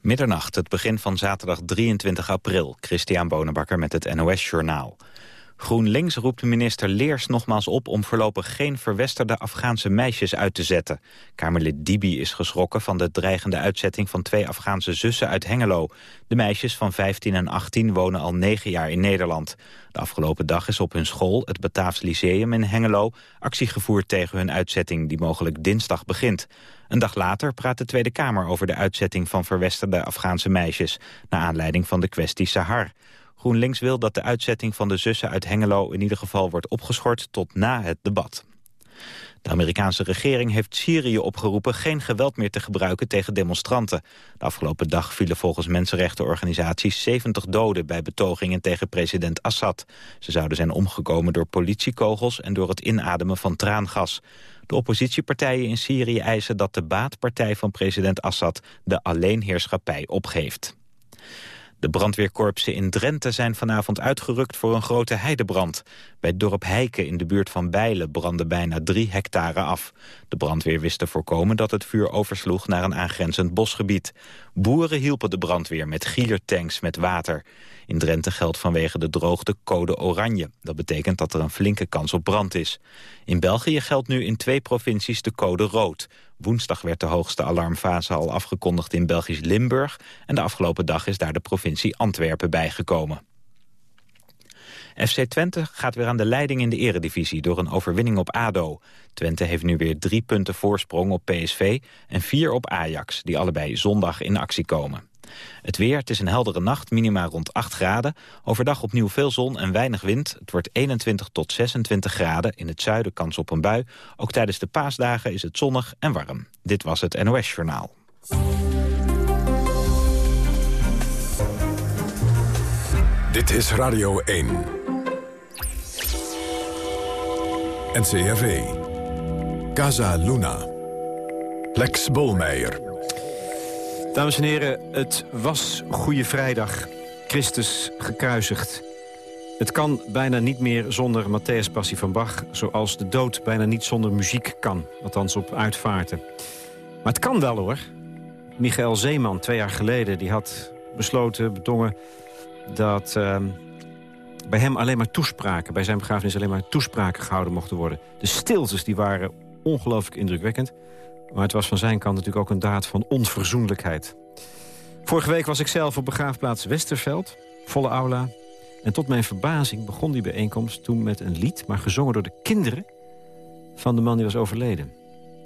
Middernacht, het begin van zaterdag 23 april. Christian Bonenbakker met het NOS Journaal. GroenLinks roept minister Leers nogmaals op om voorlopig geen verwesterde Afghaanse meisjes uit te zetten. Kamerlid Dibi is geschrokken van de dreigende uitzetting van twee Afghaanse zussen uit Hengelo. De meisjes van 15 en 18 wonen al negen jaar in Nederland. De afgelopen dag is op hun school, het Bataafs Lyceum in Hengelo, actie gevoerd tegen hun uitzetting die mogelijk dinsdag begint. Een dag later praat de Tweede Kamer over de uitzetting van verwesterde Afghaanse meisjes, naar aanleiding van de kwestie Sahar. GroenLinks wil dat de uitzetting van de zussen uit Hengelo in ieder geval wordt opgeschort tot na het debat. De Amerikaanse regering heeft Syrië opgeroepen geen geweld meer te gebruiken tegen demonstranten. De afgelopen dag vielen volgens mensenrechtenorganisaties 70 doden bij betogingen tegen president Assad. Ze zouden zijn omgekomen door politiekogels en door het inademen van traangas. De oppositiepartijen in Syrië eisen dat de baatpartij van president Assad de alleenheerschappij opgeeft. De brandweerkorpsen in Drenthe zijn vanavond uitgerukt voor een grote heidebrand. Bij dorp Heiken in de buurt van Bijlen brandde bijna drie hectare af. De brandweer wist te voorkomen dat het vuur oversloeg naar een aangrenzend bosgebied. Boeren hielpen de brandweer met gielertanks met water. In Drenthe geldt vanwege de droogte code oranje. Dat betekent dat er een flinke kans op brand is. In België geldt nu in twee provincies de code rood. Woensdag werd de hoogste alarmfase al afgekondigd in Belgisch Limburg... en de afgelopen dag is daar de provincie Antwerpen bijgekomen. FC Twente gaat weer aan de leiding in de eredivisie door een overwinning op ADO. Twente heeft nu weer drie punten voorsprong op PSV en vier op Ajax, die allebei zondag in actie komen. Het weer, het is een heldere nacht, minima rond 8 graden. Overdag opnieuw veel zon en weinig wind. Het wordt 21 tot 26 graden. In het zuiden kans op een bui. Ook tijdens de paasdagen is het zonnig en warm. Dit was het NOS Journaal. Dit is Radio 1. NCRV. Casa Luna. Lex Bolmeijer. Dames en heren, het was Goede Vrijdag. Christus gekruisigd. Het kan bijna niet meer zonder Matthäus Passie van Bach... zoals de dood bijna niet zonder muziek kan. Althans op uitvaarten. Maar het kan wel hoor. Michael Zeeman, twee jaar geleden, die had besloten, bedongen... dat uh, bij hem alleen maar toespraken, bij zijn begrafenis alleen maar toespraken gehouden mochten worden. De stiltes die waren ongelooflijk indrukwekkend. Maar het was van zijn kant natuurlijk ook een daad van onverzoenlijkheid. Vorige week was ik zelf op begraafplaats Westerveld, volle aula. En tot mijn verbazing begon die bijeenkomst toen met een lied... maar gezongen door de kinderen van de man die was overleden.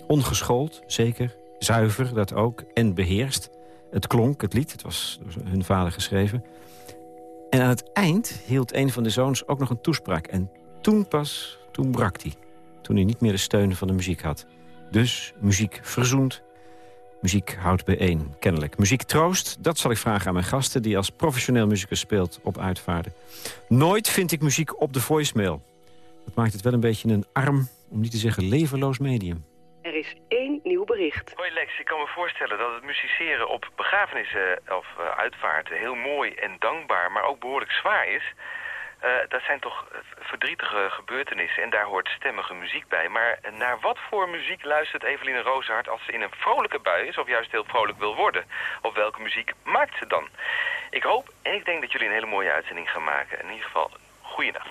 Ongeschoold, zeker, zuiver, dat ook, en beheerst. Het klonk, het lied, het was door hun vader geschreven. En aan het eind hield een van de zoons ook nog een toespraak. En toen pas, toen brak hij. Toen hij niet meer de steun van de muziek had. Dus muziek verzoent, muziek houdt bijeen, kennelijk. Muziek troost, dat zal ik vragen aan mijn gasten... die als professioneel muzikus speelt op uitvaarden. Nooit vind ik muziek op de voicemail. Dat maakt het wel een beetje een arm, om niet te zeggen levenloos medium. Er is één nieuw bericht. Hoi Lex, ik kan me voorstellen dat het musiceren op begrafenissen of uh, uitvaarten... heel mooi en dankbaar, maar ook behoorlijk zwaar is... Uh, dat zijn toch verdrietige gebeurtenissen en daar hoort stemmige muziek bij. Maar naar wat voor muziek luistert Eveline Rozenhart als ze in een vrolijke bui is... of juist heel vrolijk wil worden? Of welke muziek maakt ze dan? Ik hoop en ik denk dat jullie een hele mooie uitzending gaan maken. In ieder geval, goeiedag.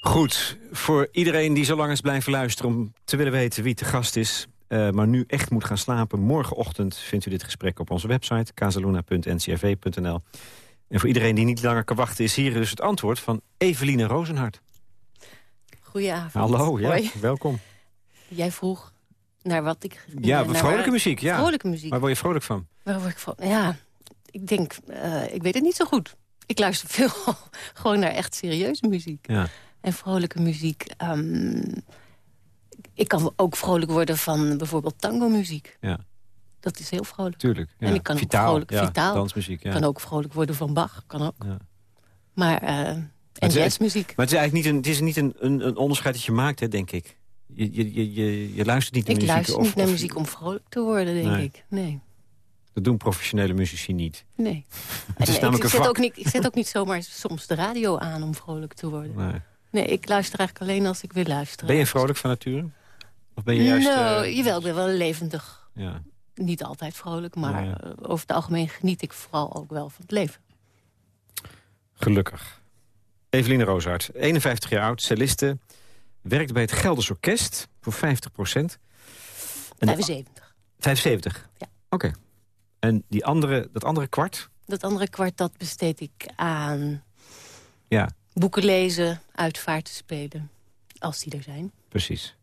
Goed, voor iedereen die zo lang is blijven luisteren... om te willen weten wie te gast is... Uh, maar nu echt moet gaan slapen. Morgenochtend vindt u dit gesprek op onze website... casaluna.ncrv.nl. En voor iedereen die niet langer kan wachten... is hier dus het antwoord van Eveline Rozenhart. Goedenavond. Hallo, ja, welkom. Jij vroeg naar wat ik... Ja, naar vrolijke muziek, ja. Vrolijke muziek. Waar word je vrolijk van? Waar word ik van? Ja, ik denk, uh, ik weet het niet zo goed. Ik luister veel gewoon naar echt serieuze muziek. Ja. En vrolijke muziek. Um, ik kan ook vrolijk worden van bijvoorbeeld tango-muziek. Ja. Dat is heel vrolijk. Tuurlijk. Ja. En ik kan vitaal, ook vrolijk, ja, vitaal. dansmuziek. Ja. kan ook vrolijk worden van Bach, kan ook. Ja. Maar, uh, en het, jazzmuziek. Maar het is eigenlijk niet een, het is niet een, een, een onderscheid dat je maakt, hè, denk ik. Je, je, je, je luistert niet naar ik muziek. luister of, niet naar of, muziek om vrolijk te worden, denk Nee. ik. Nee. Dat doen professionele muzici niet. Nee. Het is Nee, namelijk ik, zet ook niet, ik zet ook niet zomaar soms de radio aan om vrolijk te worden. Nee. Nee, ik luister eigenlijk alleen als ik wil luisteren. Ben je vrolijk van nature? Of ben je juist... Nou, eh, jawel, ik ben wel levendig. ja. Niet altijd vrolijk, maar Ja. eh, over het algemeen geniet ik vooral ook wel van het leven. Gelukkig. Eveline Rooshart, 51 jaar oud, celliste. Werkt bij het Gelders Orkest voor 50 procent. 75. 75? Ja. Oké. En die andere, dat andere kwart? Dat andere kwart dat besteed ik aan Ja, boeken lezen, uitvaarten spelen, als die er zijn. precies.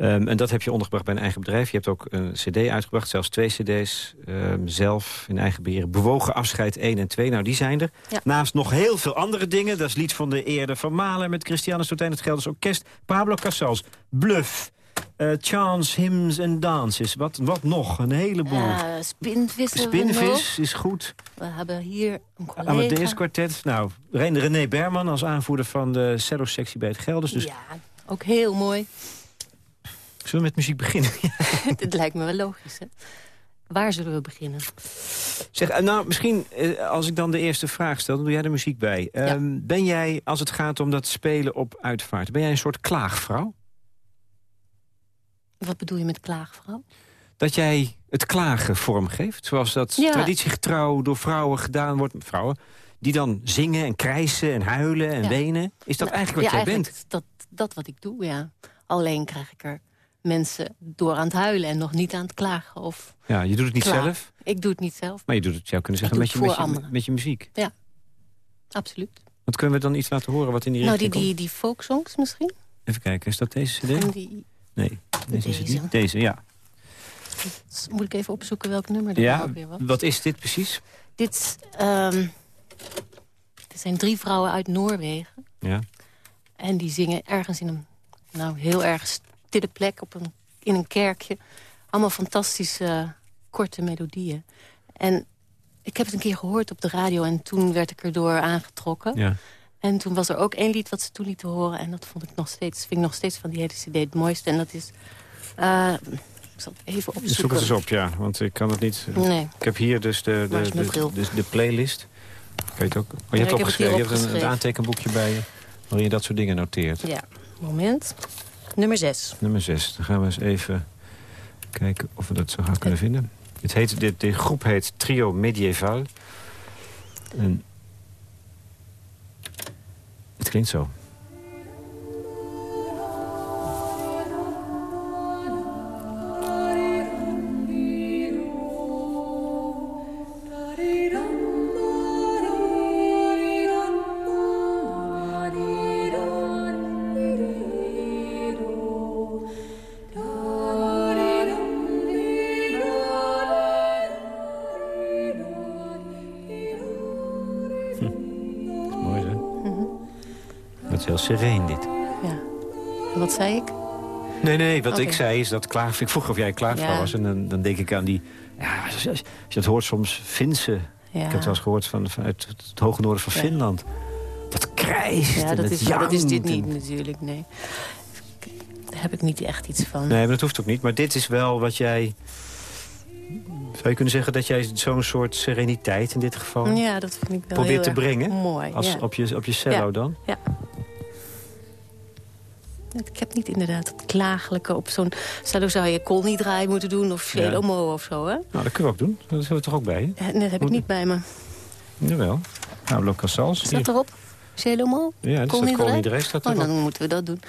Ehm, en dat heb je ondergebracht bij een eigen bedrijf. Je hebt ook een cd uitgebracht, zelfs twee cd's. ehm, zelf in eigen beheer. Bewogen afscheid 1 en 2. Nou, die zijn er. Ja. Naast nog heel veel andere dingen. Dat is lied van de eerde van Malen met Christiane Stotijn, het Gelders Orkest. Pablo Casals, Bluff, eh, Chance, Hymns en Dances. Wat, wat nog? Een heleboel. Ja, spinvis. Spinvis is goed. We hebben hier een collega. Amadeus Quartet. Nou, Ren- René Berman als aanvoerder van de cello-sectie bij het Gelders. Dus Ja, ook heel mooi. Zullen we met muziek beginnen? Het lijkt me wel logisch, hè? Waar zullen we beginnen? Zeg, eh, nou, misschien eh, als ik dan de eerste vraag stel, dan doe jij de muziek bij. Ehm, Ben jij, als het gaat om dat spelen op uitvaart... ben jij een soort klaagvrouw? Wat bedoel je met klaagvrouw? Dat jij het klagen vormgeeft? Zoals dat Ja. traditiegetrouw door vrouwen gedaan wordt. Vrouwen die dan zingen en krijsen en huilen en Ja. wenen. Is dat Nou, eigenlijk wat jij bent? Dat, dat wat ik doe, ja. Alleen krijg ik er mensen door aan het huilen en nog niet aan het klagen. Of Ja, je doet het niet klagen. zelf, Ik doe het niet zelf, maar je doet het, zou kunnen zeggen, met je, met, je, met je muziek. absoluut. Want kunnen we dan iets laten horen wat in die Nou, die, richting die, die folksongs misschien? Even kijken, is dat deze cd? Die, Nee, deze is Deze. niet. Deze, ja. moet ik even opzoeken welk nummer dat Ja, ook weer was. wat is dit precies? Dit, ehm, dit zijn drie vrouwen uit Noorwegen. Ja. En die zingen ergens in een nou, heel erg stille plek op een, in een kerkje. Allemaal fantastische eh, korte melodieën. En ik heb het een keer gehoord op de radio en toen werd ik erdoor aangetrokken. ja. En toen was er ook één lied wat ze toen lieten horen. En dat vond ik nog steeds, vind ik nog steeds van die hele cd het mooiste. En dat is... eh, ik zal het even opzoeken. Zoek het eens op, ja, want ik kan het niet... Nee. Ik heb hier dus de, de, de, de, de playlist. Het ook... Oh, je hebt opgeschreven. Je hebt een, een aantekenboekje bij je... waarin je dat soort dingen noteert. Ja, moment. Nummer 6. Nummer 6. Dan gaan we eens even kijken of we dat zo gaan kunnen vinden. Het heet, de, de groep heet Trio Medieval. En het klinkt zo. Nee, nee, wat ik zei is dat klaag... Ik vroeg of jij een Ja. was. En dan, dan denk ik aan die... Ja, als, als je dat hoort soms, Finse. Ja. Ik heb het wel eens gehoord van, vanuit het hoge noorden van. Finland. Dat krijst Ja, en dat het is, dat is dit en- niet natuurlijk, nee. Daar heb ik niet echt iets van. Nee, maar dat hoeft ook niet. Maar dit is wel wat jij... Zou je kunnen zeggen dat jij zo'n soort sereniteit in dit geval... Ja, dat vind ik wel Probeer heel te brengen Mooi, als, ja. op, je, op je cello Ja. Ik heb niet inderdaad het klagelijke op zo'n... Zo zou je draai moeten doen of Ja. Shelomo of zo, hè? Nou, dat kunnen we ook doen. Dat hebben we toch ook bij je? Eh, Dat heb ik niet bij me. Jawel. Pablo Casals. Staat erop? Shelomo? Ja, dat staat? Drees staat Oh, erop. dan moeten we dat doen.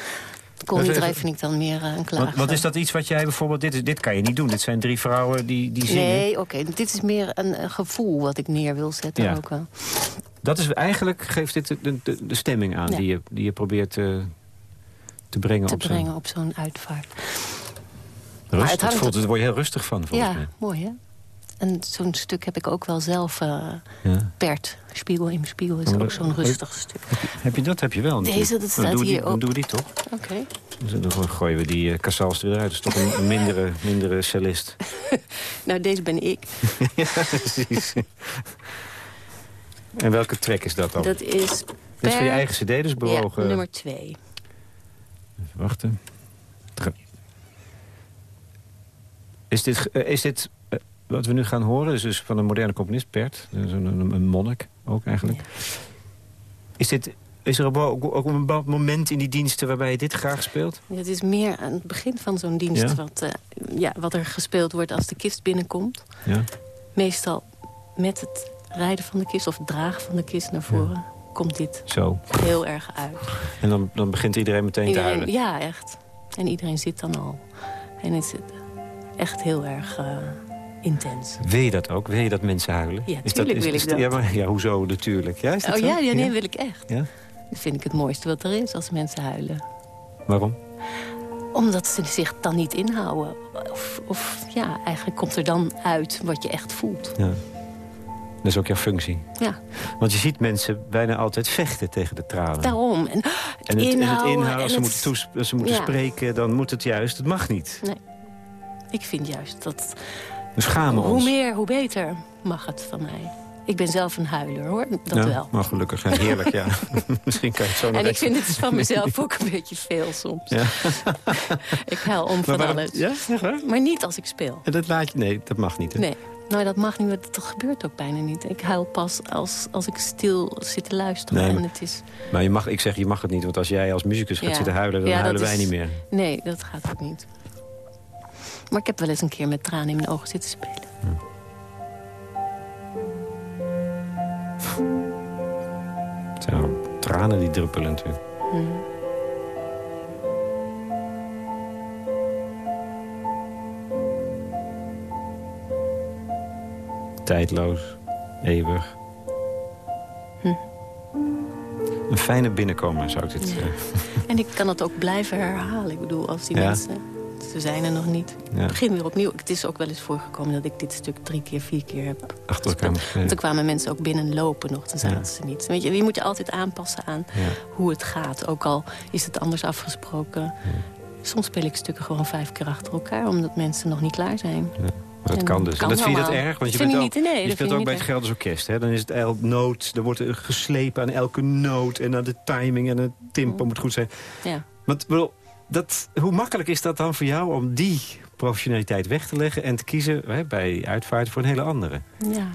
Draai vind ik dan meer eh, een klaag. Wat, wat is dat iets wat jij bijvoorbeeld... Dit, is, dit kan je niet doen. Dit zijn drie vrouwen die, die zingen. Nee, oké. Dit is meer een, een gevoel wat ik neer wil zetten Ja. ook wel. Dat is eigenlijk, geeft dit de, de, de stemming aan Ja. die, je, die je probeert eh, te brengen Te op zo'n brengen op zo'n uitvaart. rust. het hangt voelt, daar word je heel rustig van, volgens Ja, mij. mooi hè? En zo'n stuk heb ik ook wel zelf eh Ja. Pert. Spiegel in Spiegel is Oh, ook zo'n rustig stuk. Heb je dat? Heb je wel. Deze, dat Dan staat die- hier Dan ook. doen we die toch? Oké. Dus dan gooien we die uh, Casals er weer uit. Dat is toch een, een mindere, mindere cellist. Nou, deze ben ik. ja, precies. en welke track is dat dan? Dat is Dit is van je per- eigen cd, dus bewogen... Ja, nummer twee. Even wachten. Is dit, eh, is dit eh, wat we nu gaan horen? Is dus van een moderne componist, Pert. Dus een, monnik ook eigenlijk. Is dit Is er ook, ook een bepaald moment in die diensten waarbij je dit graag speelt? Het is meer aan het begin van zo'n dienst Ja? wat, eh, ja, wat er gespeeld wordt als de kist binnenkomt. Ja. Meestal met het rijden van de kist of het dragen van de kist naar voren... komt dit Zo. heel erg uit. En dan, dan begint iedereen meteen te huilen. ja, echt. En iedereen zit dan al. En het is echt heel erg eh, intens. Wil je dat ook? Wil je dat mensen huilen? Ja, Is wil ik dat. Ja, maar, ja, hoezo natuurlijk? Ja, is dat Oh zo? ja, ja, nee, wil ik echt. Ja? Dat vind ik het mooiste wat er is als mensen huilen. Waarom? Omdat ze zich dan niet inhouden. Of, of ja, eigenlijk komt er dan uit wat je echt voelt. Ja. Dat is ook jouw functie. Ja, Want je ziet mensen bijna altijd vechten tegen de tranen. daarom. En, en het, en het inhouden als ze en moeten, toes- ze moeten Ja. spreken, dan moet het juist. Het mag niet. Ik vind juist dat We schamen hoe ons. meer, hoe beter mag het van mij. Ik ben zelf een huiler, hoor. Dat Ja, wel. Maar gelukkig, ja, heerlijk, ja. Misschien kan je het zo nog En ik vind het van mezelf ook een beetje veel soms. Ja. Ik huil om van waarom- alles. Ja, echt waar? Maar niet als ik speel. En Dat laat je, nee, dat mag niet. Hè? Nee. Nou, dat mag niet, want dat gebeurt ook bijna niet. Ik huil pas als, als ik stil zit te luisteren. Nee, en maar- het is... Maar je mag, ik zeg, je mag het niet. Want als jij als muzikus gaat Ja. zitten huilen, dan Ja, huilen wij is- niet meer. Nee, dat gaat ook niet. Maar ik heb wel eens een keer met tranen in mijn ogen zitten spelen. Het zijn wel tranen die druppelen natuurlijk. Mhm. Tijdloos, eeuwig. Hm. Een fijne binnenkomer zou ik dit... Ja. eh, En ik kan het ook blijven herhalen. Ik bedoel, als die Ja. mensen... Ze zijn er nog niet. Ja. Ik begin weer opnieuw. Het is ook wel eens voorgekomen dat ik dit stuk drie keer, vier keer heb achter elkaar. Want toen kwamen mensen ook binnenlopen nog. Dan zaten ze niet. Weet je, je moet je altijd aanpassen aan hoe het gaat. Ook al is het anders afgesproken. Soms speel ik stukken gewoon vijf keer achter elkaar. Omdat mensen nog niet klaar zijn. Dat En kan dus. kan en dat vind je dat erg? Want je bent ik niet- nee, je speelt ook bij het Gelders Orkest. Hè? Dan is het elk noot. Er wordt er geslepen aan elke noot. En aan de timing en het tempo moet goed zijn. Ja. Want bedoel, dat, hoe makkelijk is dat dan voor jou om die professionaliteit weg te leggen... en te kiezen hè, bij uitvaart voor een hele andere? Ja.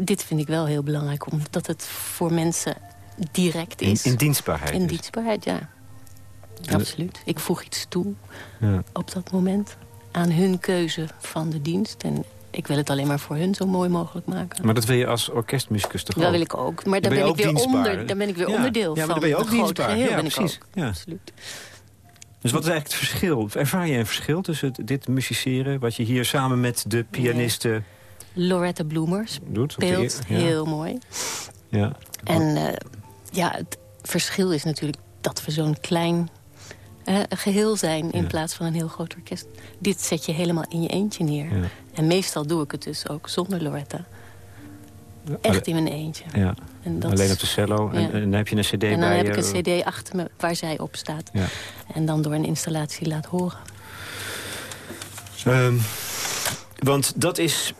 Dit vind ik wel heel belangrijk. Omdat het voor mensen direct In, is. in dienstbaarheid. In dus. dienstbaarheid, ja. Absoluut. Ik voeg iets toe Ja. op dat moment. Aan hun keuze van de dienst. En ik wil het alleen maar voor hun zo mooi mogelijk maken. Maar dat wil je als orkestmuzikus toch dat ook? wil ik ook. Maar daar ben ik weer onder, daar ben ik weer Ja. onderdeel Ja, maar van. dan ben je ook dienstbaar. geheel Ja, ben precies. ik ook. Ja. Absoluut. Dus wat is eigenlijk het verschil? Ervaar je een verschil tussen dit musiceren... wat je hier samen met de pianisten Loretta Bloemers doet? speelt ja. heel mooi. Ja. En eh, ja, het verschil is natuurlijk dat we zo'n klein eh, geheel zijn... in Ja. plaats van een heel groot orkest. Dit zet je helemaal in je eentje neer. Ja. En meestal doe ik het dus ook zonder Loretta. Echt in mijn eentje. Ja. En dat, Alleen op de cello. En, en dan heb je een cd en dan bij heb je. ik een cd achter me waar zij op staat. Ja. En dan door een installatie laat horen. Ehm, want dat is...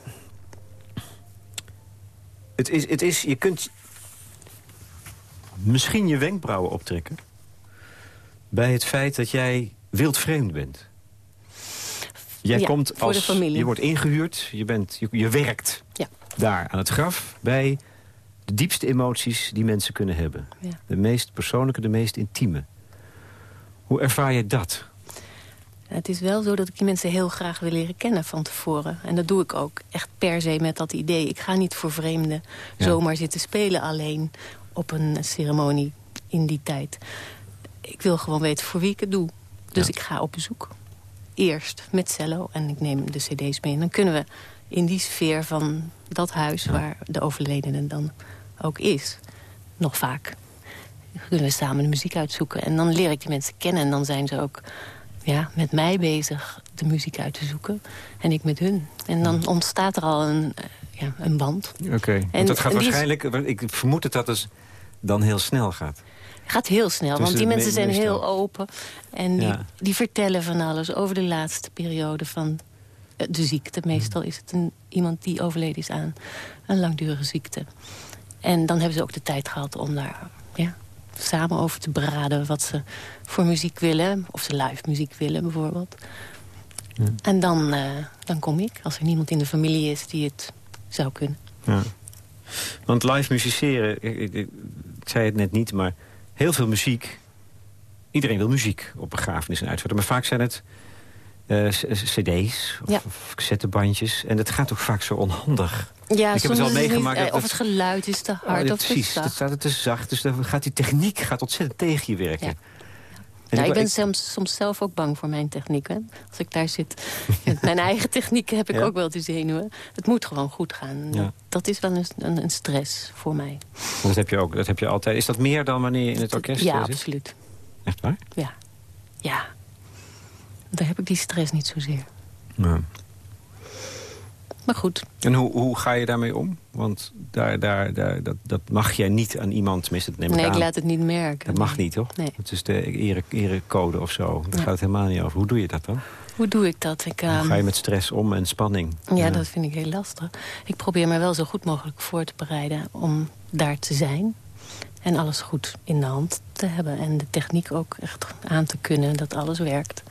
Het is, het is... Je kunt misschien je wenkbrauwen optrekken... bij het feit dat jij wildvreemd bent. Jij Ja, komt als... Je wordt ingehuurd, je, bent, je, je werkt Ja. daar aan het graf... bij de diepste emoties die mensen kunnen hebben. Ja. De meest persoonlijke, de meest intieme. Hoe ervaar je dat? Het is wel zo dat ik die mensen heel graag wil leren kennen van tevoren. En dat doe ik ook echt per se met dat idee. Ik ga niet voor vreemden zomaar zitten spelen alleen op een ceremonie in die tijd. Ik wil gewoon weten voor wie ik het doe. Dus Ja. ik ga op bezoek. Eerst met cello en ik neem de cd's mee. En dan kunnen we in die sfeer van dat huis waar de overledene dan ook is, nog vaak kunnen we samen de muziek uitzoeken. En dan leer ik die mensen kennen. En dan zijn ze ook ja, met mij bezig de muziek uit te zoeken. En ik met hun. En dan ontstaat er al een, ja, een band. Oké, En- want dat gaat is- waarschijnlijk... Ik vermoed dat dat dus dan heel snel gaat. Gaat heel snel, Tussen want die mensen me- zijn meestal. heel open. En die, Ja. die vertellen van alles over de laatste periode van eh, de ziekte. Meestal is het een, iemand die overleden is aan een langdurige ziekte. En dan hebben ze ook de tijd gehad om daar ja, samen over te beraden... wat ze voor muziek willen, of ze live muziek willen bijvoorbeeld. En dan, eh, dan kom ik, als er niemand in de familie is die het zou kunnen. Ja. Want live musiceren... ik- ik- ik- ik zei het net niet, maar heel veel muziek. Iedereen wil muziek op begrafenis en uitvaart. Maar vaak zijn het eh, cd's of, Ja. of cassettebandjes. En dat gaat ook vaak zo onhandig. Ja, heb het niet- meegemaakt eh, of het- geluid is te Oh, hard ja, of te precies, dat zacht. staat het te zacht. Dus dan gaat die techniek gaat ontzettend tegen je werken. Ja. Ja, ik ben ik- soms, soms zelf ook bang voor mijn techniek. Hè? Als ik daar zit met mijn eigen techniek heb ik Ja. ook wel te zenuwen. Het moet gewoon goed gaan. Ja. Dat is wel een, een, een stress voor mij. dat heb je ook. Dat heb je altijd. Is dat meer dan wanneer je in het orkest Ja, zit? absoluut. Echt waar? Ja. ja. Daar heb ik die stress niet zozeer. Ja. Maar goed, En hoe, hoe ga je daarmee om? Want daar, daar, daar, dat, dat mag jij niet aan iemand, tenminste, dat neem ik nee, ik laat het niet merken. Dat mag niet, toch? Nee. Het is de ere, erecode of zo. Daar Ja. gaat het helemaal niet over. Hoe doe je dat dan? Hoe doe ik dat? Ik, Hoe ehm, ga je met stress om en spanning? Ja, dat vind ik heel lastig. Ik probeer me wel zo goed mogelijk voor te bereiden om daar te zijn. En alles goed in de hand te hebben. En de techniek ook echt aan te kunnen, dat alles werkt.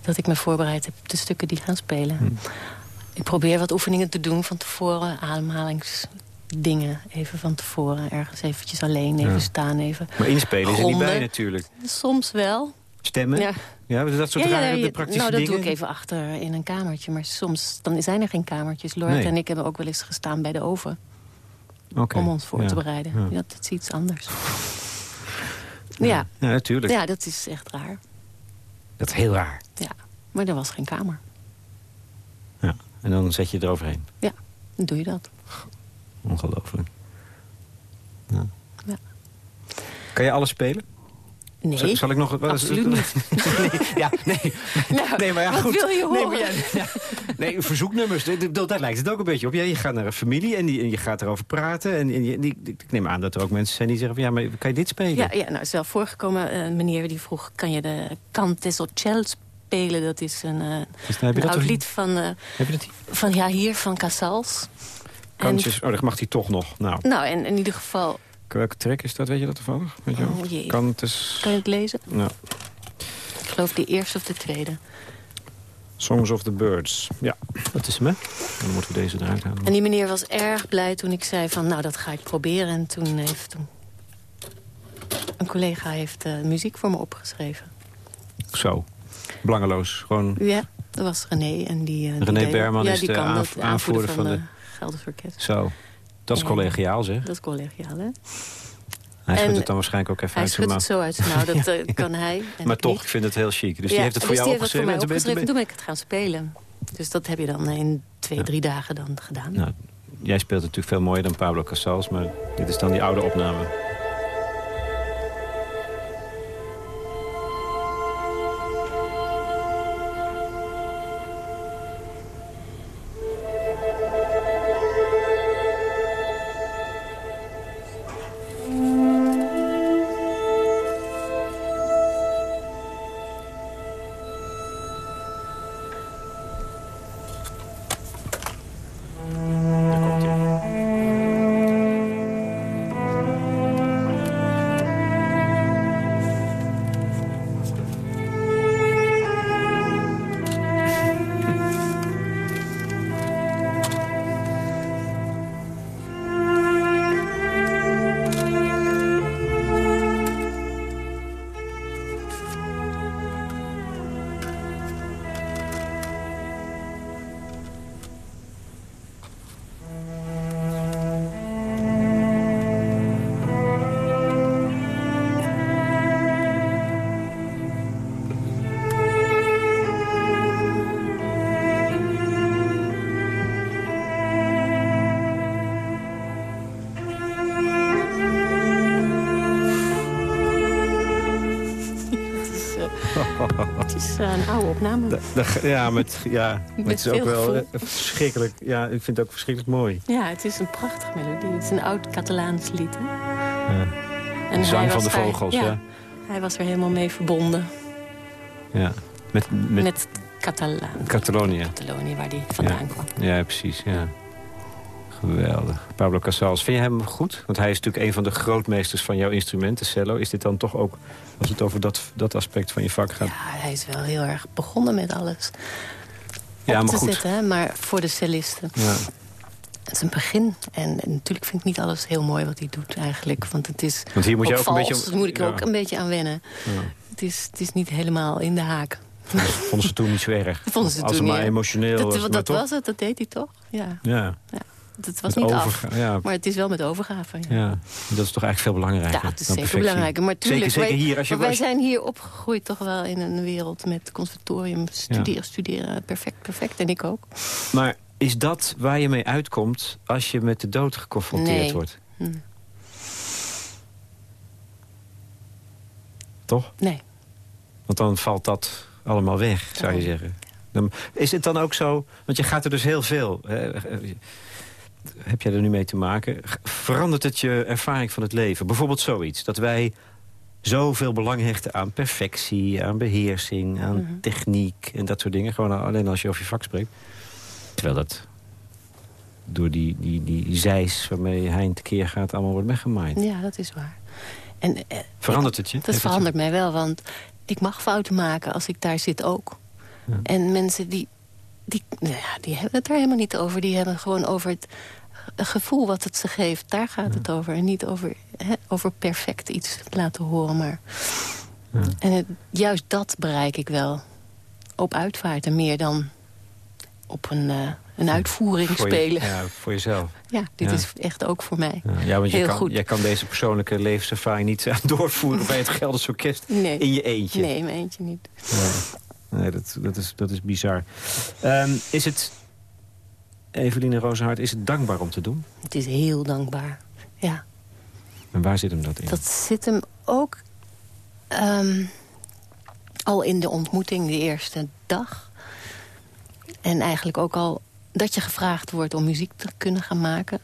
Dat ik me voorbereid heb op de stukken die gaan spelen. Hm. Ik probeer wat oefeningen te doen van tevoren. Ademhalingsdingen even van tevoren. Ergens eventjes alleen, even Ja. staan, even Maar inspelen is er niet bij natuurlijk. Soms wel. Stemmen? Ja. Ja, dat soort Ja, ja, rare ja, praktische nou, dat dingen? doe ik even achter in een kamertje. Maar soms dan zijn er geen kamertjes. Lord Nee. en ik hebben ook wel eens gestaan bij de oven. Oké. om ons voor Ja. te bereiden. Ja. dat is iets anders. Ja, Ja, natuurlijk. ja, dat is echt raar. Dat is heel raar. Ja. Maar er was geen kamer. En dan zet je eroverheen. Ja, dan doe je dat. Ongelooflijk. Ja. Ja. Kan je alles spelen? Nee, Zal, zal ik nog... wat absoluut niet. nee, ja, nee. Nou, nee, maar ja, wat goed. wil je Nee, horen? maar ja, ja. nee, verzoeknummers, dat, dat, daar lijkt het ook een beetje op. Ja, je gaat naar een familie en, die, en je gaat erover praten. En, en je, die, ik neem aan dat er ook mensen zijn die zeggen... Van, ja, maar kan je dit spelen? Ja, ja nou, is wel voorgekomen. eh, Een meneer die vroeg, kan je de Cantes au Ciel spelen? Dat is een, Dus dat oud lied van, eh, Heb je dat hier? van, ja, hier, van Casals. En, Kansjes, oh, dat mag hij toch nog. Nou, nou, en in ieder geval, welke track is dat? Weet je dat toevallig? Weet je wel? Oh, jee. Kantes... kan je het lezen? Nou, Ik geloof de eerste of de tweede. Songs of the Birds. Ja, dat is hem, hè? Dan moeten we deze eruit halen. En die meneer was erg blij toen ik zei van, nou, dat ga ik proberen. En toen heeft een, een collega heeft eh, muziek voor me opgeschreven. Zo, belangeloos. Gewoon Ja, dat was René. En die, eh, die René deed- Berman ja, is die de kan aanv- dat, aanvoerder van de- Gelders Orkest. zo. Dat is Ja. collegiaal, zeg. Dat is collegiaal, hè? Hij En schudt het dan waarschijnlijk ook even Hij uit zijn schudt het zo uit mouw, dat eh, kan hij. En Maar ik toch, niet. ik vind het heel chic. Dus Ja, die heeft het voor dus jou die het voor opgeschreven. mij en toen ben je- opgeschreven. Toen ben ik het gaan spelen. Dus dat heb je dan in twee, drie dagen dan gedaan. Nou, jij speelt natuurlijk veel mooier dan Pablo Casals, maar dit is dan die oude opname. Oude opname. Da- da- Ja, met, ja, maar het Met is ook wel gevoel. eh, verschrikkelijk. Ja, ik vind het ook verschrikkelijk mooi. Ja, het is een prachtige melodie. Het is een oud Catalaans lied. Hè? Ja. En De zang van de vogels, ja. Hij was er helemaal mee verbonden Ja. Met, met, met Catalaan. Catalonië. Catalonië, waar hij vandaan kwam. Ja, precies. Ja. Geweldig. Pablo Casals. Vind je hem goed? Want hij is natuurlijk een van de grootmeesters van jouw instrument, de cello. Is dit dan toch ook, als het over dat, dat aspect van je vak gaat... Ja, hij is wel heel erg begonnen met alles Ja, op maar te goed. zetten. Hè? Maar voor de cellisten. Ja. het is een begin. En, en natuurlijk vind ik niet alles heel mooi wat hij doet eigenlijk. Want het is Want hier moet je ook, vals, een beetje... moet ik er ja, ook een beetje aan wennen. ja. Het, is, het is niet helemaal in de haak. Vonden ze toen niet zo erg. Vonden ze Als toen het maar niet- emotioneel Dat, was. maar dat toch? was het, dat deed hij toch? Ja, Ja, dat was met niet af. Ja, Maar het is wel met overgave. Ja. ja, dat is toch eigenlijk veel belangrijker Ja, het is zeker perfectie. belangrijk. Maar tuurlijk, zeker, zeker wij, hier. Als je, maar wij zijn hier opgegroeid toch wel in een wereld met conservatorium. Studeren, studeren, perfect, perfect. En ik ook. Maar is dat waar je mee uitkomt als je met de dood geconfronteerd Nee. wordt? Hm. Toch? Nee. Want dan valt dat allemaal weg, zou je Ja. zeggen. Is het dan ook zo... Want je gaat er dus heel veel... Hè, heb jij er nu mee te maken? Verandert het je ervaring van het leven? Bijvoorbeeld zoiets. Dat wij zoveel belang hechten aan perfectie, aan beheersing... aan Mhm. techniek en dat soort dingen. Gewoon alleen als je over je vak spreekt. Terwijl dat door die, die, die zeis waarmee Hein tekeer gaat... allemaal wordt weggemaaid. Ja, dat is waar. En, eh, Verandert het je? Dat verandert mij wel, want ik mag fouten maken als ik daar zit ook. Ja. En mensen die, die, nou ja, die hebben het daar helemaal niet over. Die hebben gewoon over het gevoel wat het ze geeft. Daar gaat het over. En niet over, hè, over perfect iets laten horen. Maar... Ja. En het- juist dat bereik ik wel op uitvaart. En meer dan op een, eh, een uitvoering voor spelen. Ja, ja, voor jezelf. dit Ja. is echt ook voor mij. Ja, want je kan, goed. jij kan deze persoonlijke levenservaring niet doorvoeren bij het Gelders Orkest Nee, in je eentje. nee mijn eentje niet. Nee, dat, dat, is, dat is bizar. Ehm, is het, Eveline Rozenhart, is het dankbaar om te doen? Het is heel dankbaar. Ja. En waar zit hem dat in? Dat zit hem ook ehm, al in de ontmoeting, de eerste dag. En eigenlijk ook al dat je gevraagd wordt om muziek te kunnen gaan maken.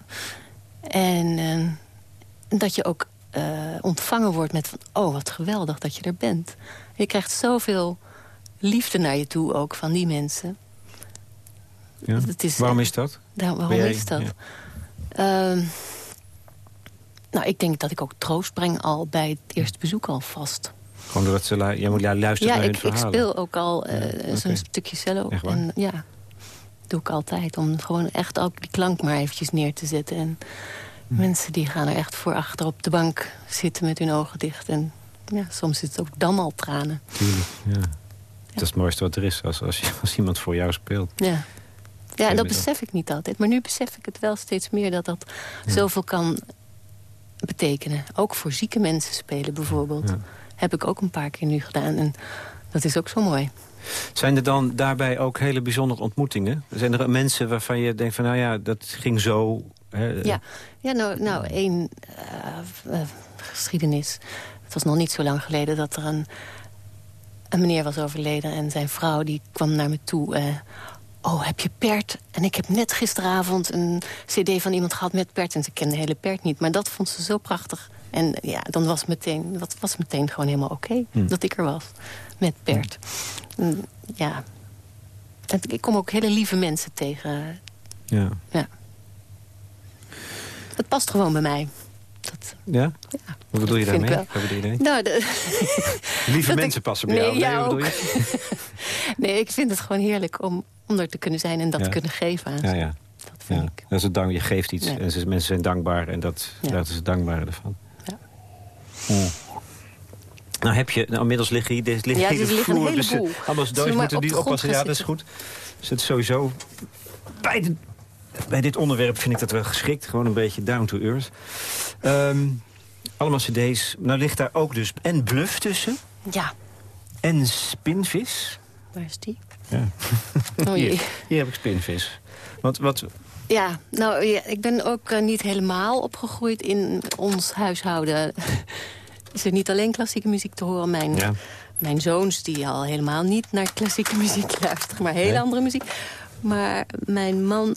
En ehm, dat je ook eh, ontvangen wordt met van... oh, wat geweldig dat je er bent. Je krijgt zoveel liefde naar je toe ook van die mensen. Ja? Het is, Waarom eh, is dat? nou, waarom jij- is dat? ja. Ehm, nou, ik denk dat ik ook troost breng al bij het eerste bezoek alvast. Gewoon doordat ze jij moet lu- luisteren Ja, naar hun ik, ik verhalen. speel ook al eh, Ja, zo'n stukje cello. En ja, doe ik altijd. Om gewoon echt ook die klank maar eventjes neer te zetten. En Hm. mensen die gaan er echt voor achter op de bank zitten met hun ogen dicht. En ja, soms zit het ook dan al tranen. Tuurlijk, ja. Dat is het mooiste wat er is, als, als, iemand voor jou speelt. Ja. Ja, en dat besef ik niet altijd. Maar nu besef ik het wel steeds meer dat dat zoveel kan betekenen. Ook voor zieke mensen spelen bijvoorbeeld. Ja. Heb ik ook een paar keer nu gedaan. En dat is ook zo mooi. Zijn er dan daarbij ook hele bijzondere ontmoetingen? Zijn er mensen waarvan je denkt van, nou ja, dat ging zo... Hè, Ja, ja nou, nou één eh, eh, geschiedenis. Het was nog niet zo lang geleden dat er een, een meneer was overleden... en zijn vrouw die kwam naar me toe... eh, oh, heb je Pert? En ik heb net gisteravond een cd van iemand gehad met Pert. En ze kende de hele Pert niet, maar dat vond ze zo prachtig. En ja, dan was meteen, dat was meteen gewoon helemaal oké Hm. dat ik er was met Pert. En Ja, En ik kom ook hele lieve mensen tegen. ja. Het past gewoon bij mij. Dat, Ja? ja. Wat bedoel je Dat daarmee? Wat bedoel je daarmee? Nou, de, Lieve dat mensen ik- passen bij Nee, jou. bedoel je? nee, ik vind het gewoon heerlijk om, om er te kunnen zijn en dat te kunnen geven aan Ja, ja. Dat vind ja. ik. Dat is het dank. Je geeft iets en ze, mensen zijn dankbaar. En dat Ja. laten ze dankbaar ervan. Ja. Hm. Nou heb je, nou, inmiddels liggen hier, liggen Ja, hier er de vloer, dus, we doos moeten die oppassen. Ja, dat is goed. Dus het is sowieso... Bij, de, bij dit onderwerp vind ik dat wel geschikt. Gewoon een beetje down to earth. Ehm, allemaal cd's. Nou ligt daar ook dus en bluff tussen. Ja, En spinvis. waar is die? Ja. Oh jee. Hier, hier heb ik spinvis. Want wat... Ja, nou, ja, ik ben ook eh, niet helemaal opgegroeid in ons huishouden. is er niet alleen klassieke muziek te horen. Mijn, Ja. mijn zoons die al helemaal niet naar klassieke muziek luisteren... maar hele Nee? andere muziek. Maar mijn man,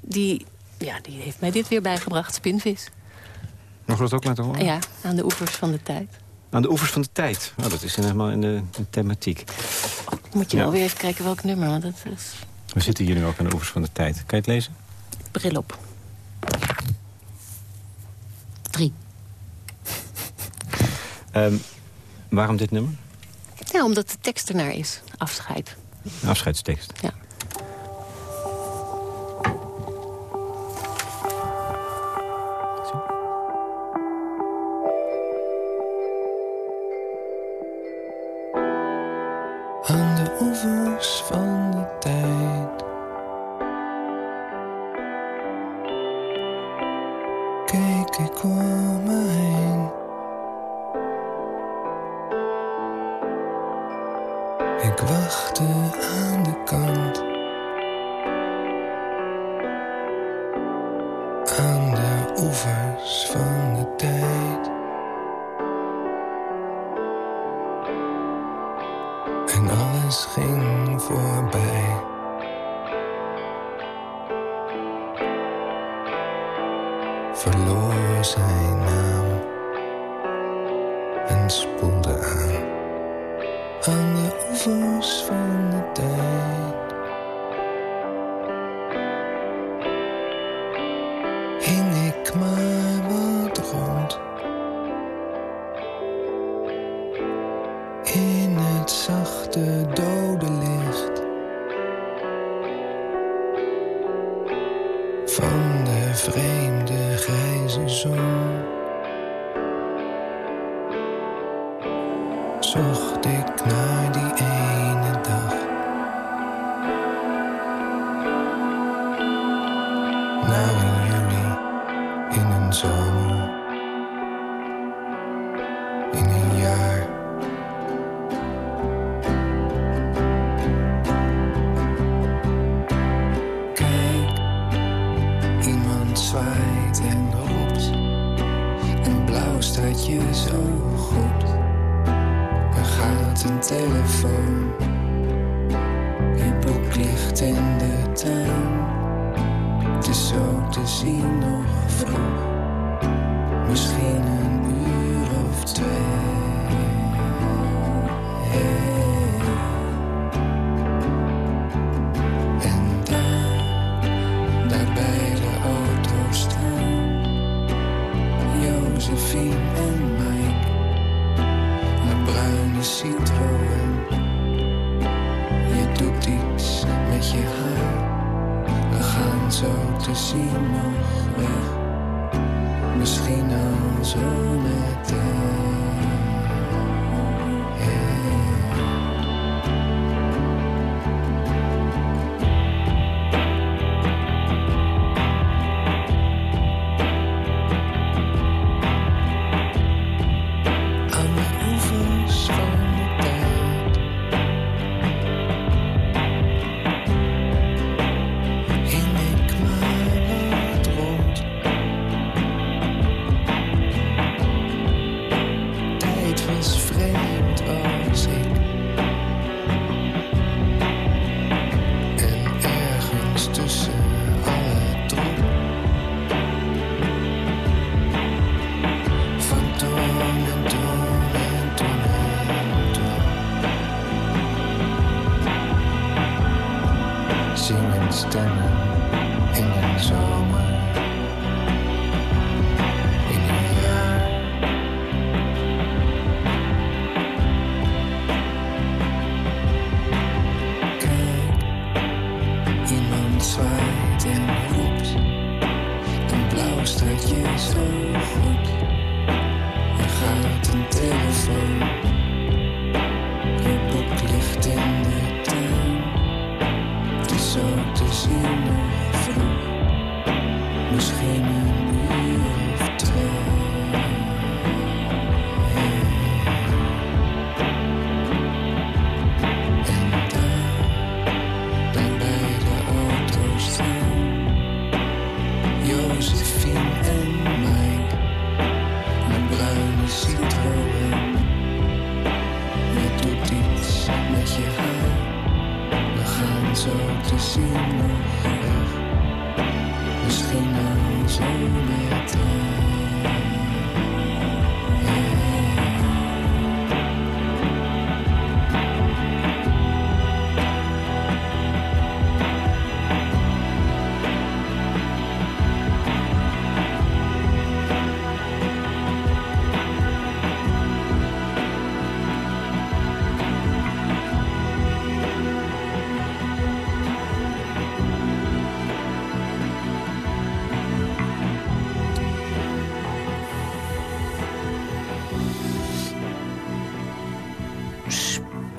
die, ja, die heeft mij dit weer bijgebracht, spinvis. Mag ik dat ook laten horen? Ja, aan de oevers van de tijd. Aan de oevers van de tijd. Nou, dat is helemaal in de, de thematiek. Moet je Ja. wel weer even kijken welk nummer, want dat is We zitten hier nu ook aan de oevers van de tijd. Kan je het lezen? bril op. Drie. Ehm, waarom dit nummer? Ja, omdat de tekst ernaar is. Afscheid. Een afscheidstekst. Ja. Naar Zingen stemmen in een zomer.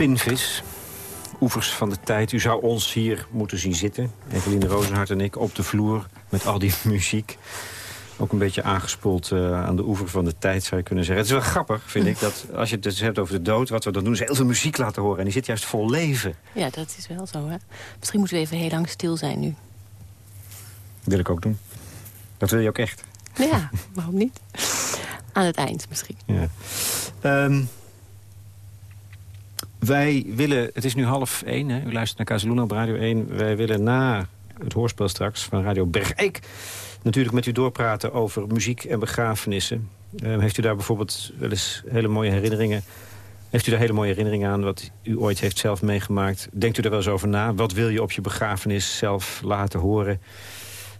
Pinvis, oevers van de tijd. U zou ons hier moeten zien zitten, Eveline Rozenhart en ik, op de vloer met al die muziek. Ook een beetje aangespoeld eh, aan de oever van de tijd, zou je kunnen zeggen. Het is wel grappig, vind ik, dat als je het dus hebt over de dood... wat we dan doen, is heel veel muziek laten horen. En die zit juist vol leven. Ja, dat is wel zo, hè. Misschien moeten we even heel lang stil zijn nu. Dat wil ik ook doen. Dat wil je ook echt. Ja, waarom niet? Aan het eind misschien. Ja. Ehm, wij willen, het is nu half één, hè? u luistert naar Casaluna op Radio 1. Wij willen na het hoorspel straks van Radio Bergijk... natuurlijk met u doorpraten over muziek en begrafenissen. Ehm, heeft u daar bijvoorbeeld wel eens hele mooie herinneringen... Heeft u daar hele mooie herinneringen aan wat u ooit heeft zelf meegemaakt? Denkt u er wel eens over na? Wat wil je op je begrafenis zelf laten horen?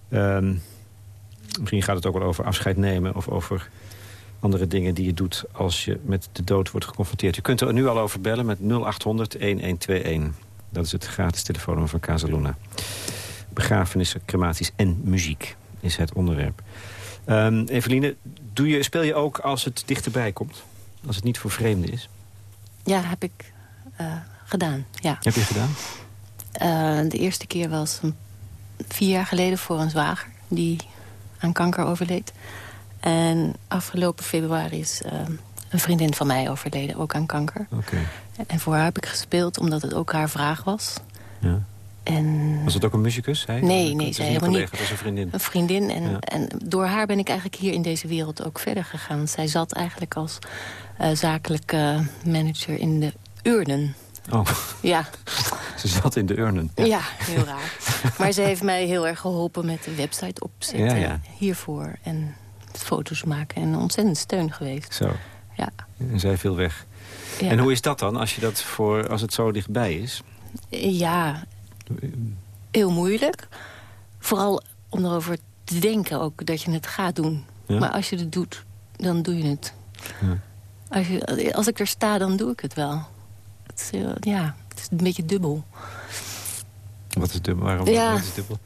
Ehm, misschien gaat het ook wel over afscheid nemen... of over andere dingen die je doet als je met de dood wordt geconfronteerd. U kunt er nu al over bellen met 0800-1121. Dat is het gratis telefoonnummer van Casaluna. Begrafenissen, crematies en muziek is het onderwerp. Um, Eveline, doe je, speel je ook als het dichterbij komt? Als het niet voor vreemden is? Ja, heb ik uh, gedaan, ja. Heb je gedaan? Uh, de eerste keer was vier jaar geleden voor een zwager... die aan kanker overleed. En afgelopen februari is uh, een vriendin van mij overleden, ook aan kanker. Okay. En voor haar heb ik gespeeld, omdat het ook haar vraag was. Ja. En... Was het ook een muzikus? Hij? Nee, nee, zij helemaal collega, niet. Het was een vriendin. Een vriendin. En, Ja. en door haar ben ik eigenlijk hier in deze wereld ook verder gegaan. Zij zat eigenlijk als uh, zakelijke manager in de urnen. Oh, Ja, ze zat in de urnen. ja. heel raar. maar ze heeft mij heel erg geholpen met de website opzetten Ja, ja. hiervoor. En foto's maken en ontzettend steun geweest. Zo, Ja. en zij viel weg. Ja. En hoe is dat dan, als, je dat voor, als het zo dichtbij is? Ja, heel moeilijk. Vooral om erover te denken ook dat je het gaat doen. Ja? Maar als je het doet, dan doe je het. Ja. Als, je, als ik er sta, dan doe ik het wel. Het is, ja, het is een beetje dubbel. Wat is dubbel? Waarom Ja. wat is dubbel?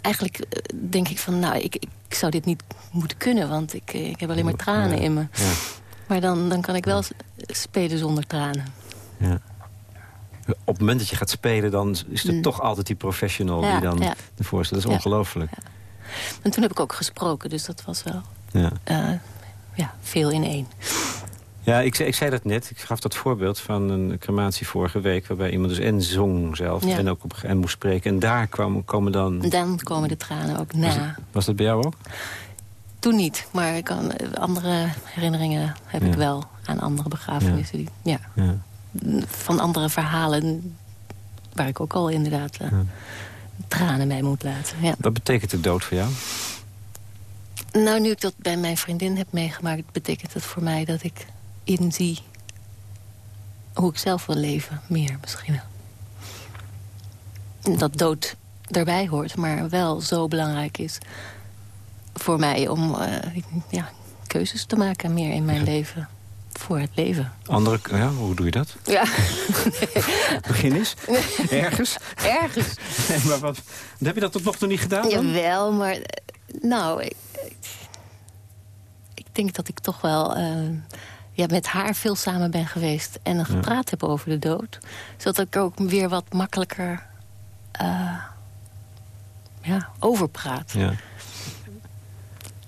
Eigenlijk eh, denk ik van, nou, ik, ik zou dit niet moeten kunnen... want ik, eh, ik heb alleen maar tranen Ja. in me. Ja, Maar dan, dan kan ik wel spelen zonder tranen. ja. Op het moment dat je gaat spelen, dan is er Mm. toch altijd die professional die dan ervoor staat. Dat is Ja. ongelooflijk. En toen heb ik ook gesproken, dus dat was wel Ja. eh, ja, veel in één. Ja, ik, zei- ik zei dat net. Ik gaf dat voorbeeld van een crematie vorige week... waarbij iemand dus en zong zelf Ja. en ook op, en moest spreken. En daar kwam, komen dan... Dan komen de tranen ook Was, na. het- was dat bij jou ook? Toen niet, maar ik kan, andere herinneringen heb Ja. ik wel aan andere begrafenissen. Ja. Ja. Van andere verhalen waar ik ook al inderdaad eh, tranen bij moet laten. Ja. Wat betekent de dood voor jou? Nou, nu ik dat bij mijn vriendin heb meegemaakt... betekent het voor mij dat ik inzie hoe ik zelf wil leven. Meer misschien. Dat dood erbij hoort, maar wel zo belangrijk is voor mij... om eh, ja, keuzes te maken meer in mijn leven. Voor het leven. Andere, ja, hoe doe je dat? Ja, Begin eens. Ergens. ergens. Nee, maar wat, heb je dat tot nog toe niet gedaan? dan? Jawel, maar eh, nou, ik, ik denk dat ik toch wel eh, ja, met haar veel samen ben geweest en gepraat heb over de dood. Zodat ik ook weer wat makkelijker eh, ja, over praat. Ja.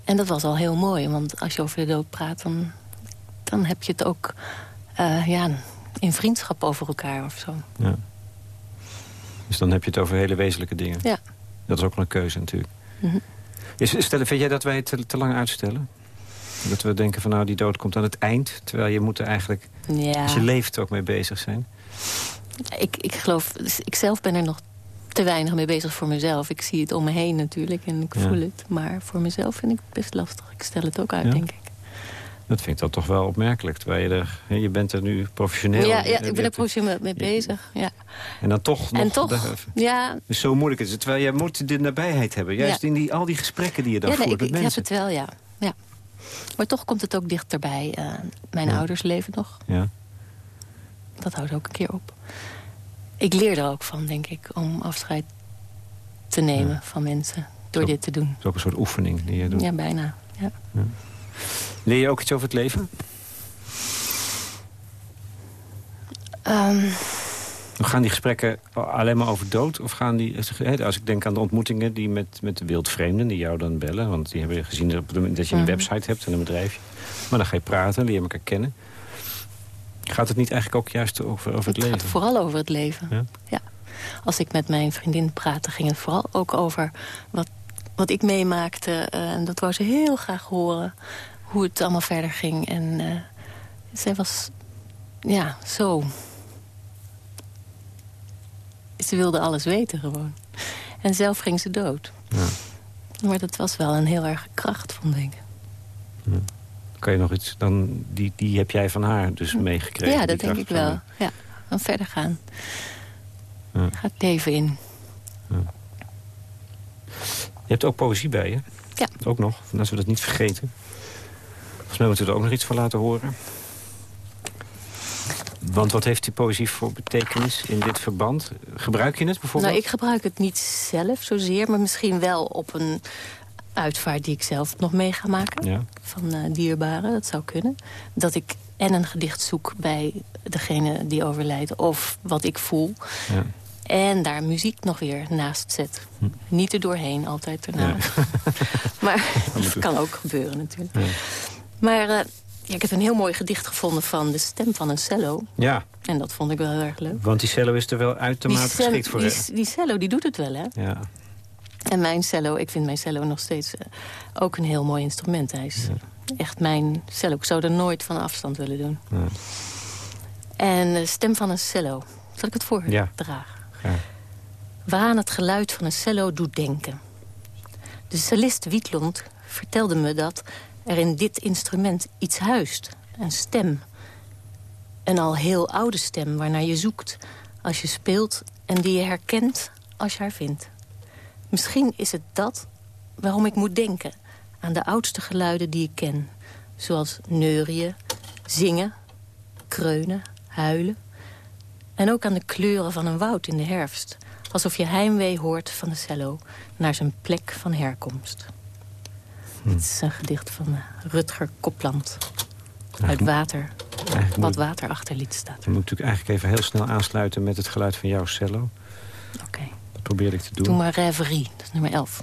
En dat was al heel mooi, want als je over de dood praat, dan, dan heb je het ook eh, ja, in vriendschap over elkaar of zo. ja. Dus dan heb je het over hele wezenlijke dingen. Ja. Dat is ook wel een keuze natuurlijk. Mhm. Is, stel, vind jij dat wij het te, te lang uitstellen? Dat we denken van nou, die dood komt aan het eind. Terwijl je moet er eigenlijk, Ja. als je leeft, ook mee bezig zijn. Ik, ik geloof, dus ik zelf ben er nog te weinig mee bezig voor mezelf. Ik zie het om me heen natuurlijk en ik Ja. voel het. Maar voor mezelf vind ik het best lastig. Ik stel het ook uit, Ja? denk ik. Dat vind ik dan toch wel opmerkelijk. Terwijl je er, je bent er nu professioneel. ja, ja, ik ben er professioneel mee bezig. Ja. En dan toch nog... En toch, ja, dus zo moeilijk is het. Terwijl jij moet de nabijheid hebben. Juist Ja. in die, al die gesprekken die je dan ja nee, voert ik, met ik heb mensen. het wel, ja. ja. Maar toch komt het ook dichterbij. Eh, mijn Ja. ouders leven nog. Ja. Dat houdt ook een keer op. Ik leer er ook van, denk ik, om afscheid te nemen Ja. van mensen. Door dit te doen. Dat is ook een soort oefening die je doet. Ja, bijna. Ja. Leer je ook iets over het leven? Ehm, Gaan die gesprekken alleen maar over dood? Of gaan die, als ik denk aan de ontmoetingen die met, met de wildvreemden... die jou dan bellen, want die hebben gezien dat je een Mhm. website hebt en een bedrijfje. Maar dan ga je praten, leer je elkaar kennen. Gaat het niet eigenlijk ook juist over, over het, Het leven? gaat vooral over het leven. Ja? Ja. Als ik met mijn vriendin praatte, ging het vooral ook over wat, wat ik meemaakte. eh, En dat wou ze heel graag horen, hoe het allemaal verder ging. En eh, zij was, ja, zo... Ze wilde alles weten gewoon. En zelf ging ze dood. Ja. Maar dat was wel een heel erg kracht, vond ik. Kan je nog iets, dan, die, die heb jij van haar dus meegekregen? ja, dat denk ik wel. Ja, dan verder gaan. Ja. Gaat leven in. Je hebt ook poëzie bij je? Ja. Ook nog, als we dat niet vergeten. Volgens mij moeten we er ook nog iets van laten horen. Want wat heeft die poëzie voor betekenis in dit verband? Gebruik je het bijvoorbeeld? Nou, ik gebruik het niet zelf zozeer, maar misschien wel op een uitvaart die ik zelf nog mee ga maken. Ja. Van eh, dierbaren, dat zou kunnen. Dat ik en een gedicht zoek bij degene die overlijdt, of wat ik voel. Ja. En daar muziek nog weer naast zet. Hm. Niet er doorheen, altijd ernaast. maar dat kan ook gebeuren natuurlijk. Maar eh, ja, ik heb een heel mooi gedicht gevonden van de stem van een cello. ja, En dat vond ik wel heel erg leuk. want die cello is er wel uitermate cel- geschikt voor. die, cello die doet het wel, hè? Ja. En mijn cello, ik vind mijn cello nog steeds eh, ook een heel mooi instrument. Hij is echt mijn cello. Ik zou er nooit van afstand willen doen. Ja. En de stem van een cello. Zal ik het voordragen? Ja. Ja. Waaraan het geluid van een cello doet denken. De cellist Wietlund vertelde me dat er in dit instrument iets huist. Een stem. Een al heel oude stem waarnaar je zoekt als je speelt... en die je herkent als je haar vindt. Misschien is het dat waarom ik moet denken aan de oudste geluiden die ik ken. Zoals neurien, zingen, kreunen, huilen. En ook aan de kleuren van een woud in de herfst. Alsof je heimwee hoort van de cello naar zijn plek van herkomst. Dit is een gedicht van eh, Rutger Kopland. Uit water, Eigenlijk wat moet, water achterliet staat. je moet natuurlijk eigenlijk even heel snel aansluiten met het geluid van jouw cello. Oké, Dat probeerde ik te doen. doe maar Rêverie, dat is nummer 11.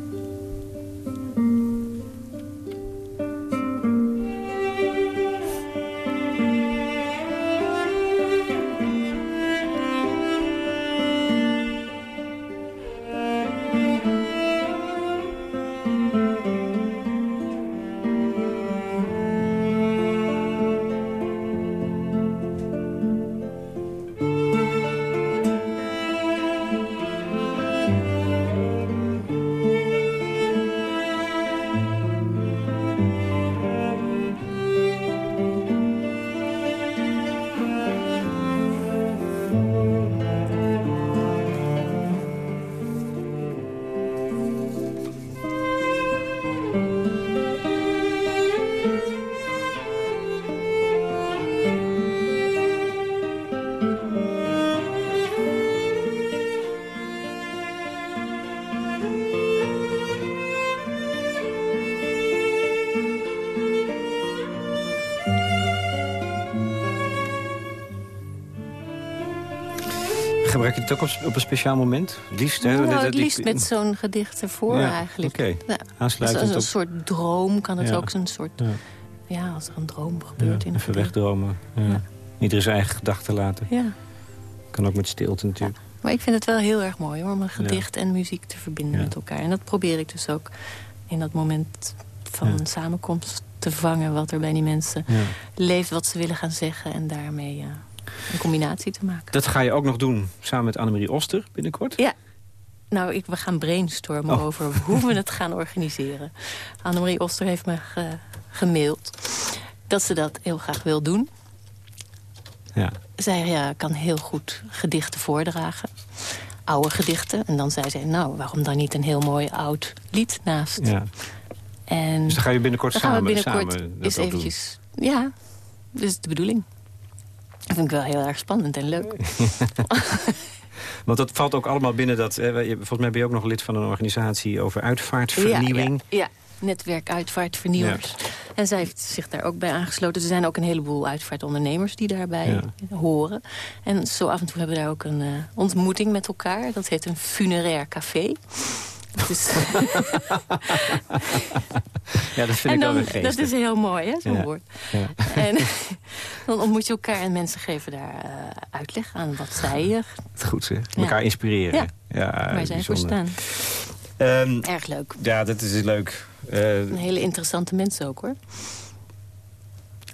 Gebruik je het ook op, op een speciaal moment? Liefst, hè? Nou, Dat- het liefst met zo'n gedicht ervoor Ja, eigenlijk. Oké, Ja. aansluitend een op... soort droom kan het Ja. ook zo'n soort... Ja. Ja, als er een droom gebeurt in een even wegdromen. Iedereen zijn eigen gedachten laten. Ja, Kan ook met stilte natuurlijk. maar ik vind het wel heel erg mooi hoor, om een gedicht en muziek te verbinden met elkaar. En dat probeer ik dus ook in dat moment van een samenkomst te vangen... wat er bij die mensen leeft, wat ze willen gaan zeggen... en daarmee een combinatie te maken. Dat ga je ook nog doen samen met Annemarie Oster binnenkort? Ja. Nou, ik, we gaan brainstormen Oh. over hoe we het gaan organiseren. Annemarie Oster heeft me ge- gemaild dat ze dat heel graag wil doen. Ja. Zij ja, kan heel goed gedichten voordragen. Oude gedichten. En dan zei zij, nou, waarom dan niet een heel mooi oud lied naast? ja. En Dus dan ga je binnenkort dan gaan samen, we binnenkort samen dat eens ook doen. eventjes... Ja, dat is de bedoeling. Dat vind ik wel heel erg spannend en leuk. Want dat valt ook allemaal binnen dat... eh, volgens mij ben je ook nog lid van een organisatie over uitvaartvernieuwing. Ja, ja, ja. netwerk uitvaartvernieuwers. En zij heeft zich daar ook bij aangesloten. Er zijn ook een heleboel uitvaartondernemers die daarbij horen. En zo af en toe hebben we daar ook een eh, ontmoeting met elkaar. Dat heet een funerair café. Dus, Ja, dat vind en ik wel dan, weer dat is heel mooi, hè, zo'n Ja. woord. Ja. En dan ontmoet je elkaar en mensen geven daar eh, uitleg aan wat zij er, Goed zeg. Elkaar inspireren. Ja. waar zij voor staan. Ehm, Erg leuk. ja, dat is leuk. Eh, Een hele interessante mensen ook, hoor.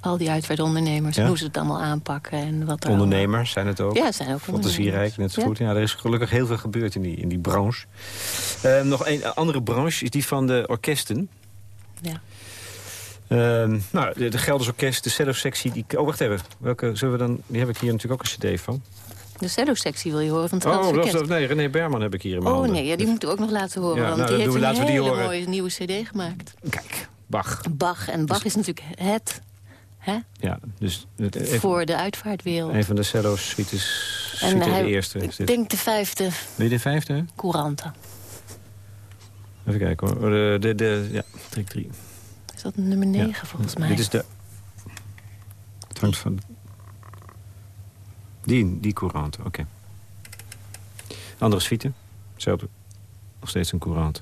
Al die uitvaartondernemers, Ja? hoe ze het allemaal aanpakken en wat er ondernemers zijn het ook. Ja, zijn ook Fantasierijk, net zo Ja. goed. Ja, er is gelukkig heel veel gebeurd in die, in die branche. Ehm, nog een andere branche is die van de orkesten. Ja. Ehm, nou, de, de Gelders Orkest, de cello-sectie... Die, oh, wacht even. Welke zullen we dan... Die heb ik hier natuurlijk ook een cd van. De cello-sectie wil je horen van het Oh, dat, nee, René Berman heb ik hier in mijn Oh handen. nee, ja, die moeten we ook nog laten horen. Ja, want nou, die heeft we- een die hele mooie nieuwe cd gemaakt. Kijk, Bach. Bach. En Bach is natuurlijk het hè, Ja, dus het- even, voor de uitvaartwereld. een van de cello-suites. En suite hij- de eerste Ik denk de vijfde je de vijfde? hè? courante. Even kijken hoor. De, de, de, ja, trik 3. Is dat nummer negen Ja. volgens mij? Dit is de... Het hangt van... Die, die courante, oké. Andere suite. Hetzelfde. Nog steeds een courante.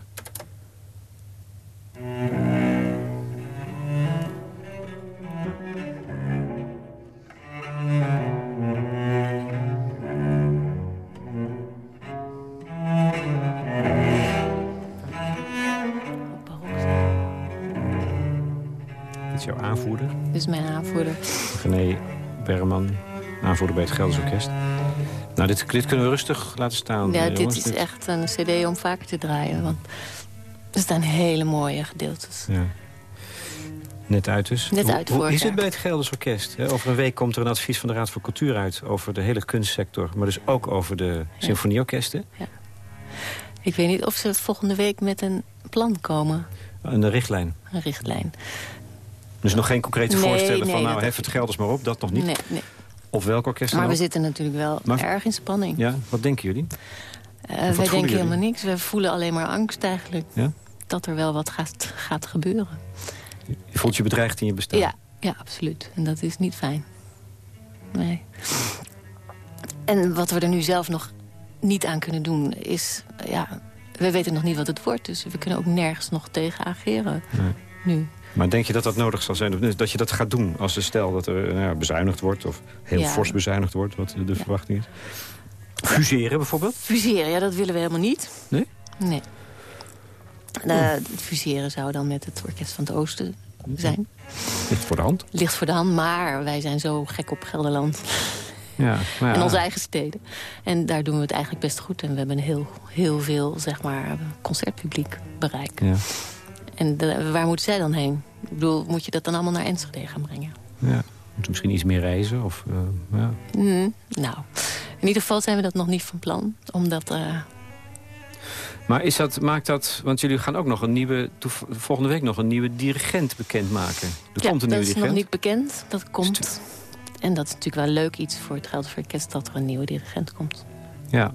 Gelders Orkest. Nou, dit, dit kunnen we rustig laten staan. Ja, eh, dit is echt een cd om vaker te draaien. Want er staan hele mooie gedeeltes. Ja. Net uit dus. Net uit Hoe is het bij het Gelders Orkest? Over een week komt er een advies van de Raad voor Cultuur uit... over de hele kunstsector, maar dus ook over de symfonieorkesten. Ik weet niet of ze volgende week met een plan komen. En de richtlijn. Een richtlijn. Dus nog geen concrete Nee, voorstellen van... nou, hef het Gelders maar op, dat nog niet. Nee, nee. Of welk orkest Maar we zitten natuurlijk wel Maar- erg in spanning. Ja, wat denken jullie? Eh, wij denken jullie? helemaal niks. We voelen alleen maar angst eigenlijk. Ja? Dat er wel wat gaat, gaat gebeuren. Je voelt je bedreigd in je bestaan. Ja, ja, absoluut. En dat is niet fijn. Nee. En wat we er nu zelf nog niet aan kunnen doen is... Ja, we weten nog niet wat het wordt. Dus we kunnen ook nergens nog tegen ageren. Nee. Nu. Maar denk je dat dat nodig zal zijn? Of dat je dat gaat doen als er stel dat er nou ja, bezuinigd wordt... of heel Ja. fors bezuinigd wordt, wat de verwachting is? Fuseren bijvoorbeeld? Fuseren, ja, dat willen we helemaal niet. Nee? Nee. Eh, het fuseren zou dan met het Orkest van het Oosten zijn. Ligt voor de hand. Ligt voor de hand, maar wij zijn zo gek op Gelderland. Ja, maar ja. En onze eigen steden. En daar doen we het eigenlijk best goed. En we hebben heel, heel veel, zeg maar, concertpubliek bereik. Ja. En de- waar moeten zij dan heen? Ik bedoel, moet je dat dan allemaal naar Enschede gaan brengen? ja. Moet misschien iets meer reizen? Of, eh, ja. Mm, nou, in ieder geval zijn we dat nog niet van plan. Omdat, eh, Maar is dat, maakt dat... Want jullie gaan ook nog een nieuwe... Volgende week nog een nieuwe dirigent bekendmaken. Er ja, komt een dat nieuwe is nog dirigent. niet bekend. Dat komt. En dat is natuurlijk wel leuk iets voor het Gelderse Orkest... dat er een nieuwe dirigent komt. Ja.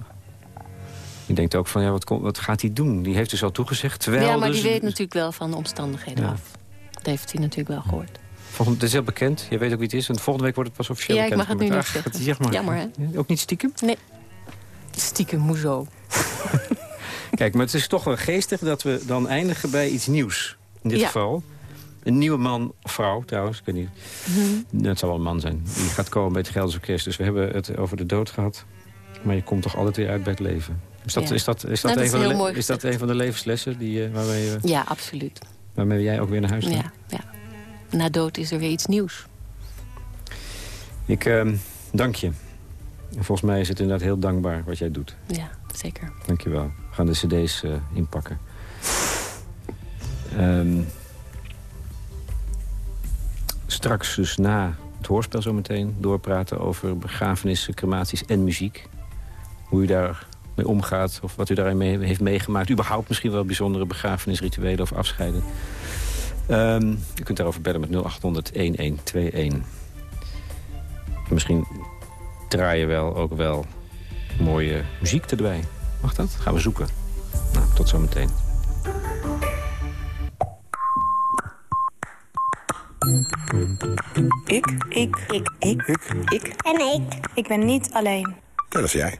Je denkt ook van, ja, wat, wat gaat hij doen? Die heeft dus al toegezegd. Terwijl ja, maar dus, die weet natuurlijk wel van de omstandigheden Ja. af. Dat heeft hij natuurlijk wel gehoord. Volgende, het is heel bekend. Je weet ook wie het is. En volgende week wordt het pas officieel Ja, ik bekend. mag het nu niet zeggen. Zeg maar. Jammer, hè? Ja, Ook niet stiekem? Nee. Stiekem, hoezo? Kijk, maar het is toch wel geestig dat we dan eindigen bij iets nieuws. In dit Ja. geval. Een nieuwe man of vrouw trouwens, ik weet niet. Mhm. Het zal wel een man zijn. Die gaat komen bij het Gelders Orkest. Dus we hebben het over de dood gehad. Maar je komt toch altijd weer uit bij het leven. Is dat, Ja. is dat, is dat, Nou, dat een, is van de, is dat een van de levenslessen die, eh, waarmee, Ja, absoluut. waarmee jij ook weer naar huis gaat? Ja, ja. Na dood is er weer iets nieuws. Ik ehm, dank je. En volgens mij is het inderdaad heel dankbaar wat jij doet. Ja, zeker. Dank je wel. We gaan de cd's eh, inpakken. Ehm, straks dus na het hoorspel zometeen doorpraten over begrafenissen, crematies en muziek. Hoe u daar mee omgaat of wat u daarin mee heeft meegemaakt. Überhaupt misschien wel bijzondere begrafenisrituelen of afscheiden. Ehm, u kunt daarover bellen met 0800-1121. Misschien draaien wel ook wel mooie muziek erbij. Mag dat? Gaan we zoeken. Nou, tot zometeen. Ik. Ik. Ik. Ik. Ik. En ik. Ik ben niet alleen. Dat is jij.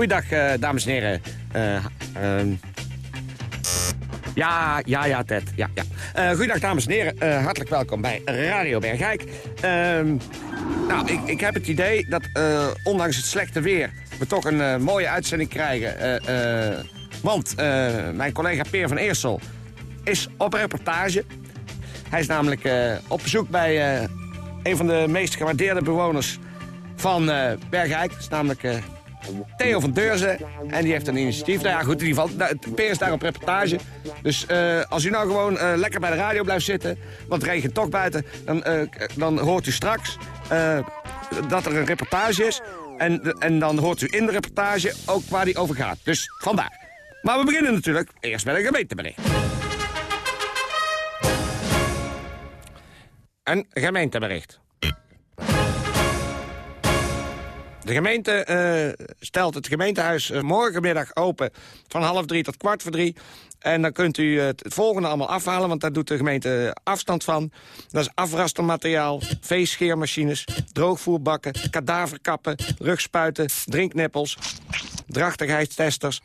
Goeiedag, eh, dames en heren. Eh, ehm, ja, ja, ja, Ted. Ja, ja. Eh, goeiedag, dames en heren. Hartelijk welkom bij Radio Bergijk. Ehm, nou, ik, ik heb het idee dat ondanks het slechte weer... we toch een mooie uitzending krijgen. Want mijn collega Peer van Eersel is op reportage. Hij is namelijk op bezoek bij een van de meest gewaardeerde bewoners van Bergijk. Dat is namelijk Theo van Deurzen. En die heeft een initiatief. Nou ja, goed, in ieder geval, nou, Peer is daar op reportage. Dus eh, als u nou gewoon eh, lekker bij de radio blijft zitten... want het regent toch buiten... dan, eh, dan hoort u straks dat er een reportage is. En, en dan hoort u in de reportage ook waar die over gaat. Dus vandaar. Maar we beginnen natuurlijk eerst met een gemeentebericht. Een gemeentebericht. De gemeente eh, stelt het gemeentehuis eh, morgenmiddag open van half drie tot kwart voor drie. En dan kunt u eh, het volgende allemaal afhalen, want daar doet de gemeente afstand van. Dat is afrastermateriaal, veescheermachines, droogvoerbakken, kadaverkappen, rugspuiten, drinknippels, drachtigheidstesters,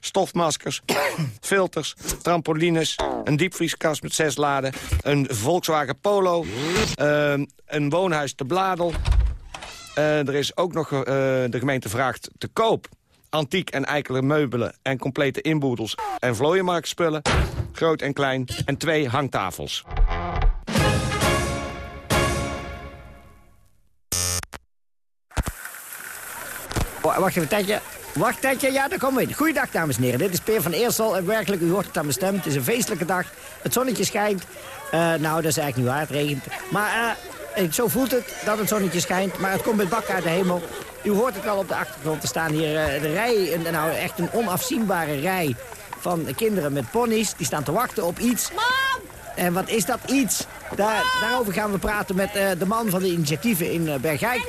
stofmaskers, filters, trampolines, een diepvrieskast met zes laden, een Volkswagen Polo, eh, een woonhuis te Bladel. Eh, er is ook nog, eh, de gemeente vraagt te koop antiek en eikele meubelen en complete inboedels en vlooienmarktspullen, groot en klein, en twee hangtafels. Wacht even, Tetje. Wacht, Tetje. Ja, daar komen we. Goeiedag, dames en heren. Dit is Peer van Eersel. En werkelijk, u hoort het aan mijn stem. Het is een feestelijke dag. Het zonnetje schijnt. Eh, nou, dat is eigenlijk niet waar. Het regent. Maar eh, zo voelt het dat het zonnetje schijnt. Maar het komt met bak uit de hemel. U hoort het wel op de achtergrond. Er staan hier eh, de rij, een, nou echt een onafzienbare rij van kinderen met ponies. Die staan te wachten op iets. En wat is dat iets? Daar, daarover gaan we praten met eh, de man van de initiatieven in eh, Bergijk.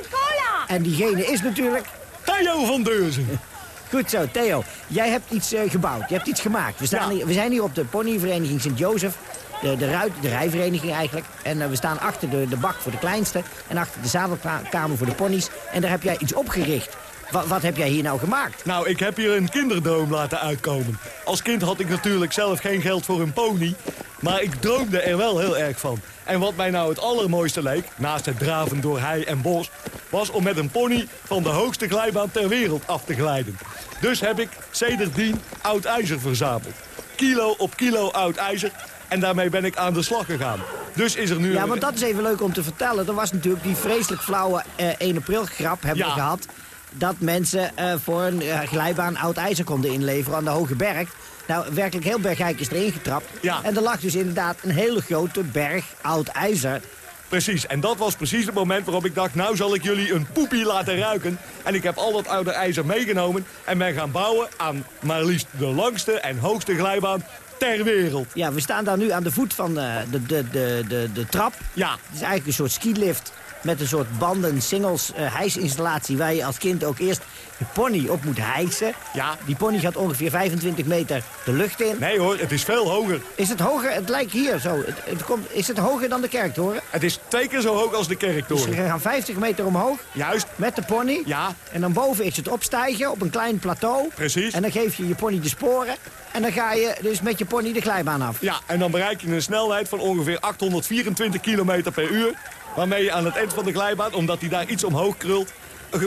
En diegene is natuurlijk... Theo van Deurzen. Goed zo, Theo. Jij hebt iets gebouwd. Je hebt iets gemaakt. We, staan hier, we zijn hier op de ponyvereniging Sint-Jozef. De, de, ruit, de rijvereniging eigenlijk. En eh, we staan achter de, de bak voor de kleinste. En achter de zadelkamer voor de ponies. En daar heb jij iets opgericht. Wat, wat heb jij hier nou gemaakt? Nou, ik heb hier een kinderdroom laten uitkomen. Als kind had ik natuurlijk zelf geen geld voor een pony. Maar ik droomde er wel heel erg van. En wat mij nou het allermooiste leek, naast het draven door hei en bos... was om met een pony van de hoogste glijbaan ter wereld af te glijden. Dus heb ik sedertdien oud ijzer verzameld. Kilo op kilo oud ijzer. En daarmee ben ik aan de slag gegaan. Dus is er nu... Ja, want dat is even leuk om te vertellen. Er was natuurlijk die vreselijk flauwe eh 1 april grap hebben we Ja. gehad. Dat mensen eh, voor een eh, glijbaan oud ijzer konden inleveren aan de Hoge Berg. Nou, werkelijk heel Bergijk is erin getrapt. Ja. En er lag dus inderdaad een hele grote berg oud ijzer. Precies, en dat was precies het moment waarop ik dacht... nou zal ik jullie een poepie laten ruiken. En ik heb al dat oude ijzer meegenomen... en ben gaan bouwen aan maar liefst de langste en hoogste glijbaan ter wereld. Ja, we staan daar nu aan de voet van eh, de, de, de, de, de trap. Ja. Het is eigenlijk een soort skilift met een soort banden, singles, eh hijsinstallatie... waar je als kind ook eerst je pony op moet hijsen. Ja. Die pony gaat ongeveer 25 meter de lucht in. Nee hoor, het is veel hoger. Is het hoger? Het lijkt hier zo. Het, het komt, is het hoger dan de kerktoren? Het is twee keer zo hoog als de Dus we kerktoren. gaan 50 meter omhoog Juist, met de pony. Ja. En dan boven is het opstijgen op een klein plateau. Precies. En dan geef je je pony de sporen. En dan ga je dus met je pony de glijbaan af. ja, en dan bereik je een snelheid van ongeveer 824 km per uur. Waarmee je aan het eind van de glijbaan, omdat hij daar iets omhoog krult...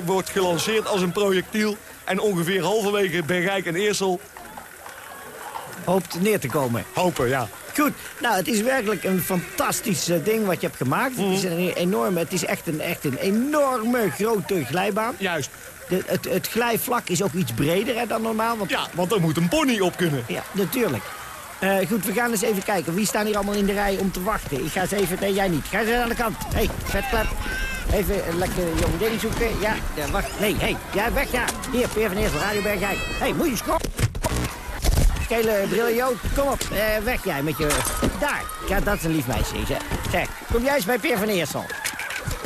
wordt gelanceerd als een projectiel. En ongeveer halverwege Bergijk en Eersel hoopt neer te komen. Hopen, ja. Goed, nou, het is werkelijk een fantastisch eh, ding wat je hebt gemaakt. Het is Mhm. een enorme, het is echt een, echt een enorme grote glijbaan. Juist. De, het, het glijvlak is ook iets breder hè, dan normaal. Want, Ja, want er moet een pony op kunnen. ja, natuurlijk. Eh, goed, we gaan eens even kijken. Wie staan hier allemaal in de rij om te wachten? Ik ga eens even... Nee, jij niet. Ga eens aan de kant. Hé, hey, vetklep. Even een lekker jong ding zoeken. Ja, ja wacht. Nee, hé. Hey, ja, weg, ja. Hier, Peer van Eersel, Radio Bergijk. Hé, hey, moet je schop. Gele briljo, kom op. Eh, weg jij met je... Daar. Ja, dat is een lief meisje. Zeg, zeg kom jij eens bij Peer van Eersel.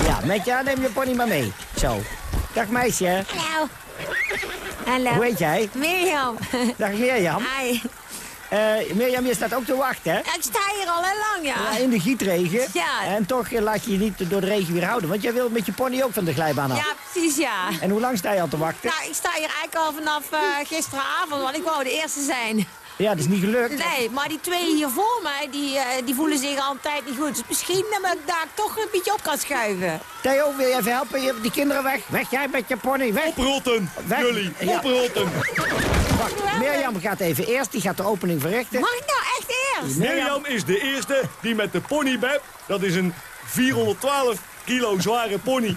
Ja, met jou neem je pony maar mee. Zo. Dag meisje. Hallo. Hallo. Hoe heet jij? Mirjam. Dag Mirjam. Hi. Eh, Mirjam, je staat ook te wachten, hè? Ik sta hier al heel lang, ja. Ja, in de gietregen. Ja. En toch eh, laat je je niet door de regen weer houden. Want jij wil met je pony ook van de glijbaan af. Ja, precies, ja. En hoe lang sta je al te wachten? Nou, ik sta hier eigenlijk al vanaf eh, gisteravond, want ik wou de eerste zijn. Ja, dat is niet gelukt. Nee, maar die twee hier voor mij, die, eh, die voelen zich altijd niet goed. Dus misschien dat ik daar toch een beetje op kan schuiven. Theo, wil je even helpen? Je, die kinderen weg. Weg jij met je pony, weg. Oprotten, Weg. jullie, Ja. Wacht, Mirjam gaat even eerst. Die gaat de opening verrichten. Mag ik nou echt eerst? Mirjam is de eerste die met de ponybeb, dat is een 412 kilo zware pony,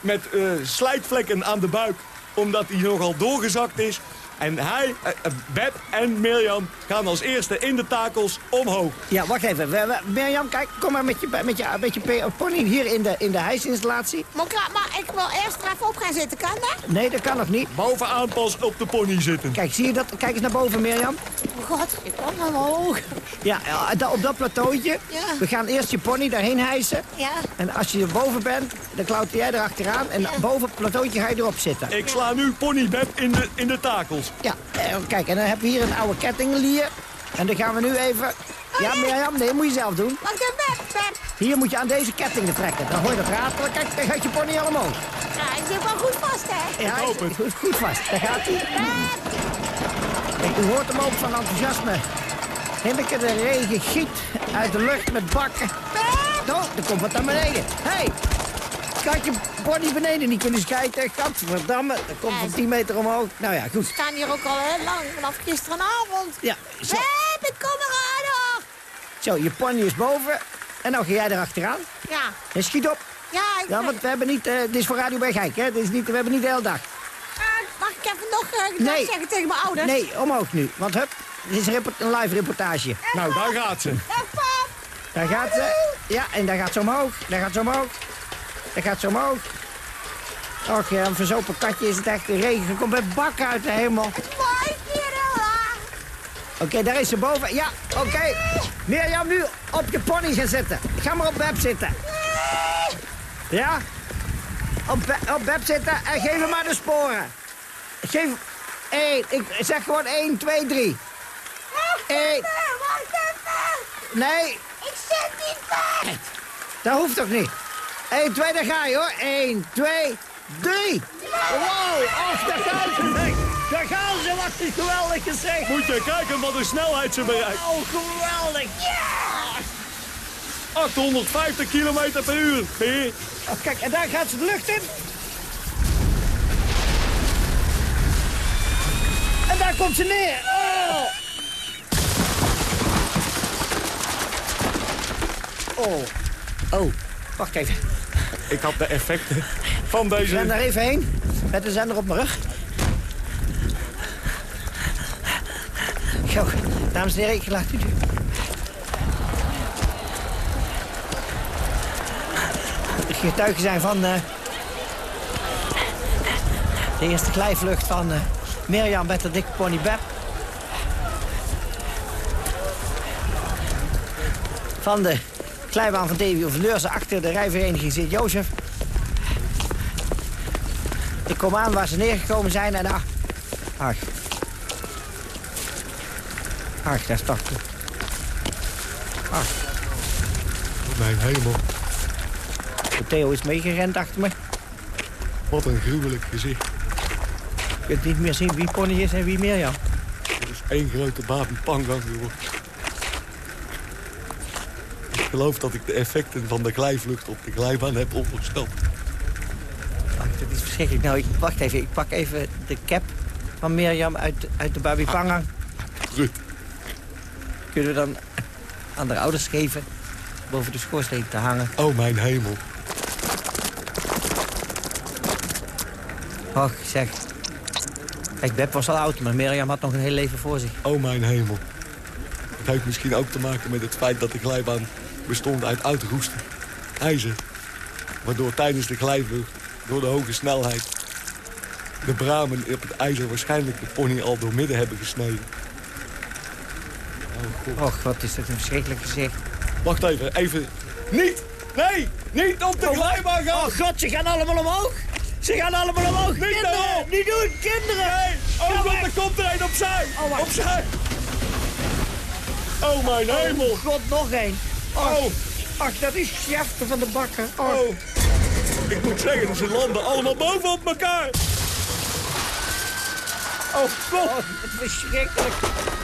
met eh, slijtvlekken aan de buik, omdat hij nogal doorgezakt is. En hij, eh, eh, Beb en Mirjam gaan als eerste in de takels omhoog. Ja, wacht even. We- we- Mirjam, kijk, kom maar met je, met je, met je pony hier in de, in de hijsinstallatie. Maar, ik- maar ik wil eerst er even op gaan zitten, kan dat? Nee, dat kan nog niet. Bovenaan pas op de pony zitten. Kijk, zie je dat? Kijk eens naar boven, Mirjam. Oh god, ik kom omhoog. Ja, ja, da- op dat plateautje. Ja. We gaan eerst je pony daarheen hijsen. Ja. En als je er boven bent, dan klauter jij erachteraan. En boven het plateautje ga je erop zitten. Ik sla nu ponybeb in de, in de takels. Ja, eh, kijk, en dan hebben we hier een oude kettinglier. En dan gaan we nu even... Ja, Mirjam, nee, moet je zelf doen. Even, Beb, Beb. Hier moet je aan deze kettingen trekken. Dan hoor je dat ratelen. Kijk, dan gaat je pony al omhoog. Ja, ik zit wel goed vast, hè? Ja, hoop het. Goed, goed vast. Daar gaat hij. Kijk, u hoort hem ook van enthousiasme. Hinneke, de regen giet uit de lucht met bakken. Oh, er komt wat naar beneden. Hé, hey, had je pony beneden niet kunnen schijten? Gadverdamme, dat komt van 10 meter omhoog. Nou ja, goed. We staan hier ook al heel lang, vanaf gisteravond. Ja, zo. Beb, ik kom eraan. Zo, je pony is boven. En nou ga jij erachteraan. Ja, En schiet op. ja, ik Ja, want we hebben niet... eh dit is voor Radio Bergijk, hè? Dit is niet, we hebben niet de hele dag. Ah, mag ik even nog uh, Nee. zeggen tegen mijn ouders? Nee, omhoog nu. Want hup, dit is een live reportage. Nou, daar gaat ze. Daar gaat ze. Ja, en daar gaat ze omhoog. Daar gaat ze omhoog. Daar gaat ze omhoog. Och, ja, een verzopen katje is het echt. De regen Er komt met bakken uit de hemel. Mooi. Oké, daar is ze boven. Ja, oké. Mirjam, nu op je pony gaan zitten. Ga maar op Beb zitten. Ja? Op, Be- op Beb zitten en geef hem maar de sporen. Geef... één. Ik zeg gewoon 1, 2, 3. Eén. Wacht even. Nee, Ik zit niet vast. dat hoeft toch niet. 1, 2, daar ga je hoor. 1, 2, 3. Wow, och, daar gaan ze weg. Daar gaan ze, wat is geweldig gezegd. Moet je kijken wat een snelheid ze bereikt. Oh, geweldig. 850 kilometer per uur. Peer. Oh, kijk, en daar gaat ze de lucht in. En daar komt ze neer. Oh. Oh. Oh. Wacht even. Ik had de effecten van Ik deze... ren daar even heen. Met de zender op mijn rug. Zo, dames en heren, ik laat u nu. De getuigen zijn van... eh, de eerste glijvlucht van eh, Mirjam met de dikke pony Beb. Van de glijbaan van Davy of Leurzen achter de rijvereniging Sint-Jozef. Ik kom aan waar ze neergekomen zijn en ach... Ach. Ach, daar is toch... Ach, Mijn hemel, Theo is meegerend achter me. wat een gruwelijk gezicht. Je kunt niet meer zien wie Pony is en wie Mirjam. Het is één grote babi pangang geworden. Ik geloof dat ik de effecten van de glijvlucht op de glijbaan heb opgesteld. Ach, dit is verschrikkelijk. Nou, ik, wacht even. Ik pak even de cap van Mirjam uit, uit de Babi Pangang. Goed. kunnen we dan aan de ouders geven boven de schoorsteen te hangen. Oh, mijn hemel. Och, zeg. Kijk, Beb was al oud, maar Mirjam had nog een heel leven voor zich. Oh, mijn hemel. Het heeft misschien ook te maken met het feit dat de glijbaan bestond uit oud roesten. IJzer. Waardoor tijdens de glijvlucht, door de hoge snelheid... de bramen op het ijzer waarschijnlijk de pony al door midden hebben gesneden. Oh, Och, wat is dat een verschrikkelijk gezicht. Wacht even, even. Niet! Nee! Niet op de glijbaan gaan! Oh god, ze gaan allemaal omhoog! Ze gaan allemaal omhoog! Niet kinderen! daarop! Niet doen, kinderen! Nee! Oh god, er komt er een opzij! Oh, opzij! Oh mijn hemel! Oh god, nog één! Oh! Ach, dat is Schefter van de bakker. Oh! Ik moet zeggen, ze landen allemaal bovenop elkaar! Oh god! Oh, het verschrikkelijk.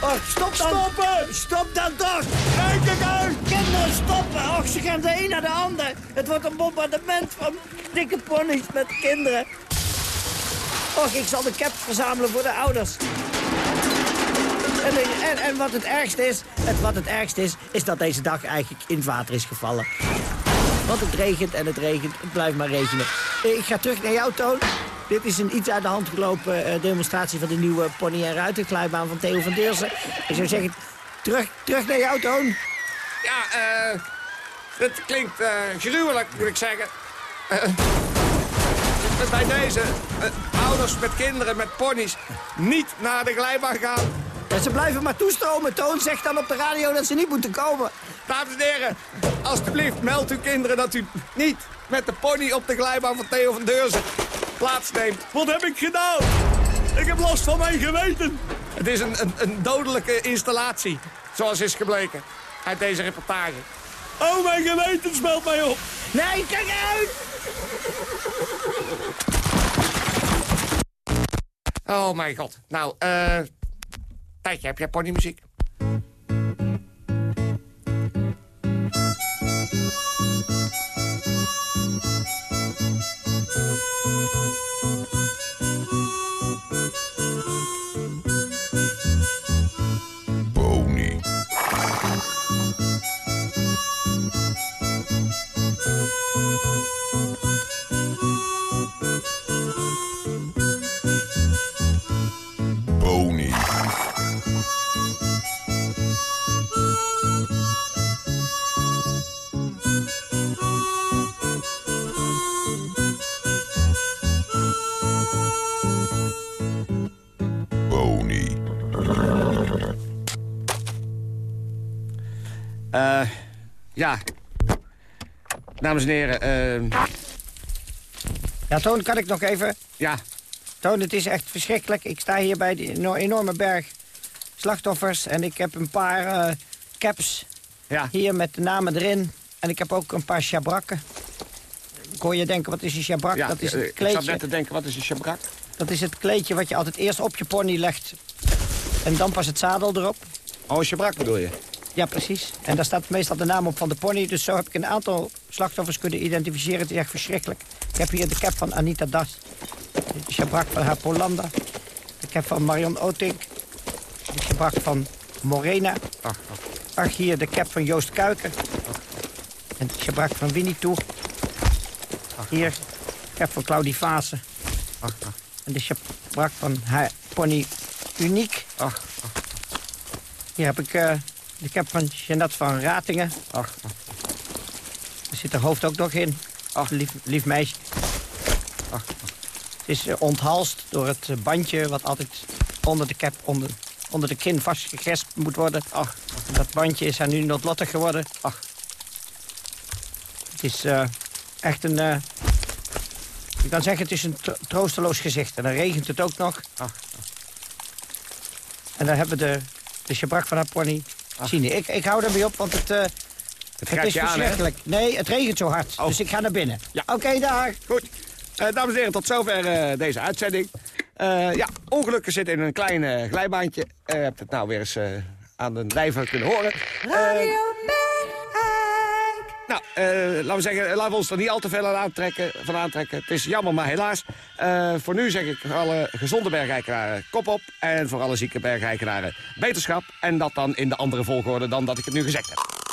Oh, stop dan. Stoppen! Stop dan toch. Nee, kijk uit! Kinderen, stoppen. Och, ze gaan de een naar de ander. Het wordt een bombardement van dikke ponies met kinderen. Och, ik zal de caps verzamelen voor de ouders. En, en, en wat het ergste is, het, wat het ergste is, is dat deze dag eigenlijk in het water is gevallen. Want het regent en het regent, het blijft maar regenen. Eh, Ik ga terug naar jou, Toon. Dit is een iets uit de hand gelopen eh, demonstratie van de nieuwe pony- en ruiterglijbaan van Theo van Deelsen. Ik zou zeggen, terug, terug naar jou, Toon. Ja, eh... het klinkt eh, gruwelijk, moet ik zeggen. Eh, bij deze ouders met kinderen, met ponies, niet naar de glijbaan gaan. En ze blijven maar toestromen. Toon zegt dan op de radio dat ze niet moeten komen. Dames en heren, alstublieft meld uw kinderen dat u niet met de pony op de glijbaan van Theo van Deurzen plaatsneemt. Wat heb ik gedaan? Ik heb last van mijn geweten. Het is een, een, een dodelijke installatie, zoals is gebleken uit deze reportage. Oh, mijn geweten smelt mij op. Nee, kijk uit! Oh mijn god. Nou, eh... Tijdje, heb jij ponymuziek? Ja. Dames en heren, eh... Ja, Toon, kan ik nog even? Ja. Toon, het is echt verschrikkelijk. Ik sta hier bij die eno- enorme berg slachtoffers. En ik heb een paar eh, caps Ja. hier met de namen erin. En ik heb ook een paar shabrakken. Ik hoor je denken, wat is een shabrak? ja dat is eh, het ik zat kleedje. net te denken, wat is een shabrak? Dat is het kleedje wat je altijd eerst op je pony legt. En dan pas het zadel erop. Oh, een shabrak bedoel je? Ja, precies. En daar staat meestal de naam op van de pony. Dus zo heb ik een aantal slachtoffers kunnen identificeren. Het is echt verschrikkelijk. Ik heb hier de cap van Anita Das. De shabrak van haar Polanda. De cap van Marion Otink. De shabrak van Morena. Ach, ach. Ach, hier de cap van Joost Kuiken. En de shabrak van Winnie Toe. Hier de cap van Claudie. Ach, ach. En de shabrak van haar pony Uniek. Ach, Hier heb ik eh, de cap van Jeannette van Ratingen. ach. Er zit haar hoofd ook nog in. Ach, lief, lief meisje. Ach, Het is eh, onthalst door het eh, bandje wat altijd onder de cap, onder, onder de kin vastgegespt moet worden. Ach, dat bandje is haar nu noodlottig geworden. Ach. Het is eh, echt een... je kan zeggen, het is een tro- troosteloos gezicht. En dan regent het ook nog. Ach. En dan hebben we de, de shabrak van haar pony. Zie je, ik, ik hou ermee op, want het, eh, het, is je aan, verschrikkelijk. nee, het regent zo hard. Dus ik ga naar binnen. Ja. Oké, daar. Goed. Eh, dames en heren, tot zover eh, deze uitzending. Eh, ja, ongelukken zitten in een klein glijbaantje. Eh, hebt het nou weer eens eh, aan de lijve kunnen horen. Nou, eh, laten we zeggen, laten we ons er niet al te veel aan aantrekken, van aantrekken. Het is jammer, maar helaas. Eh, voor nu zeg ik alle gezonde bergeikenaren kop op. En voor alle zieke bergeikenaren beterschap. En dat dan in de andere volgorde dan dat ik het nu gezegd heb.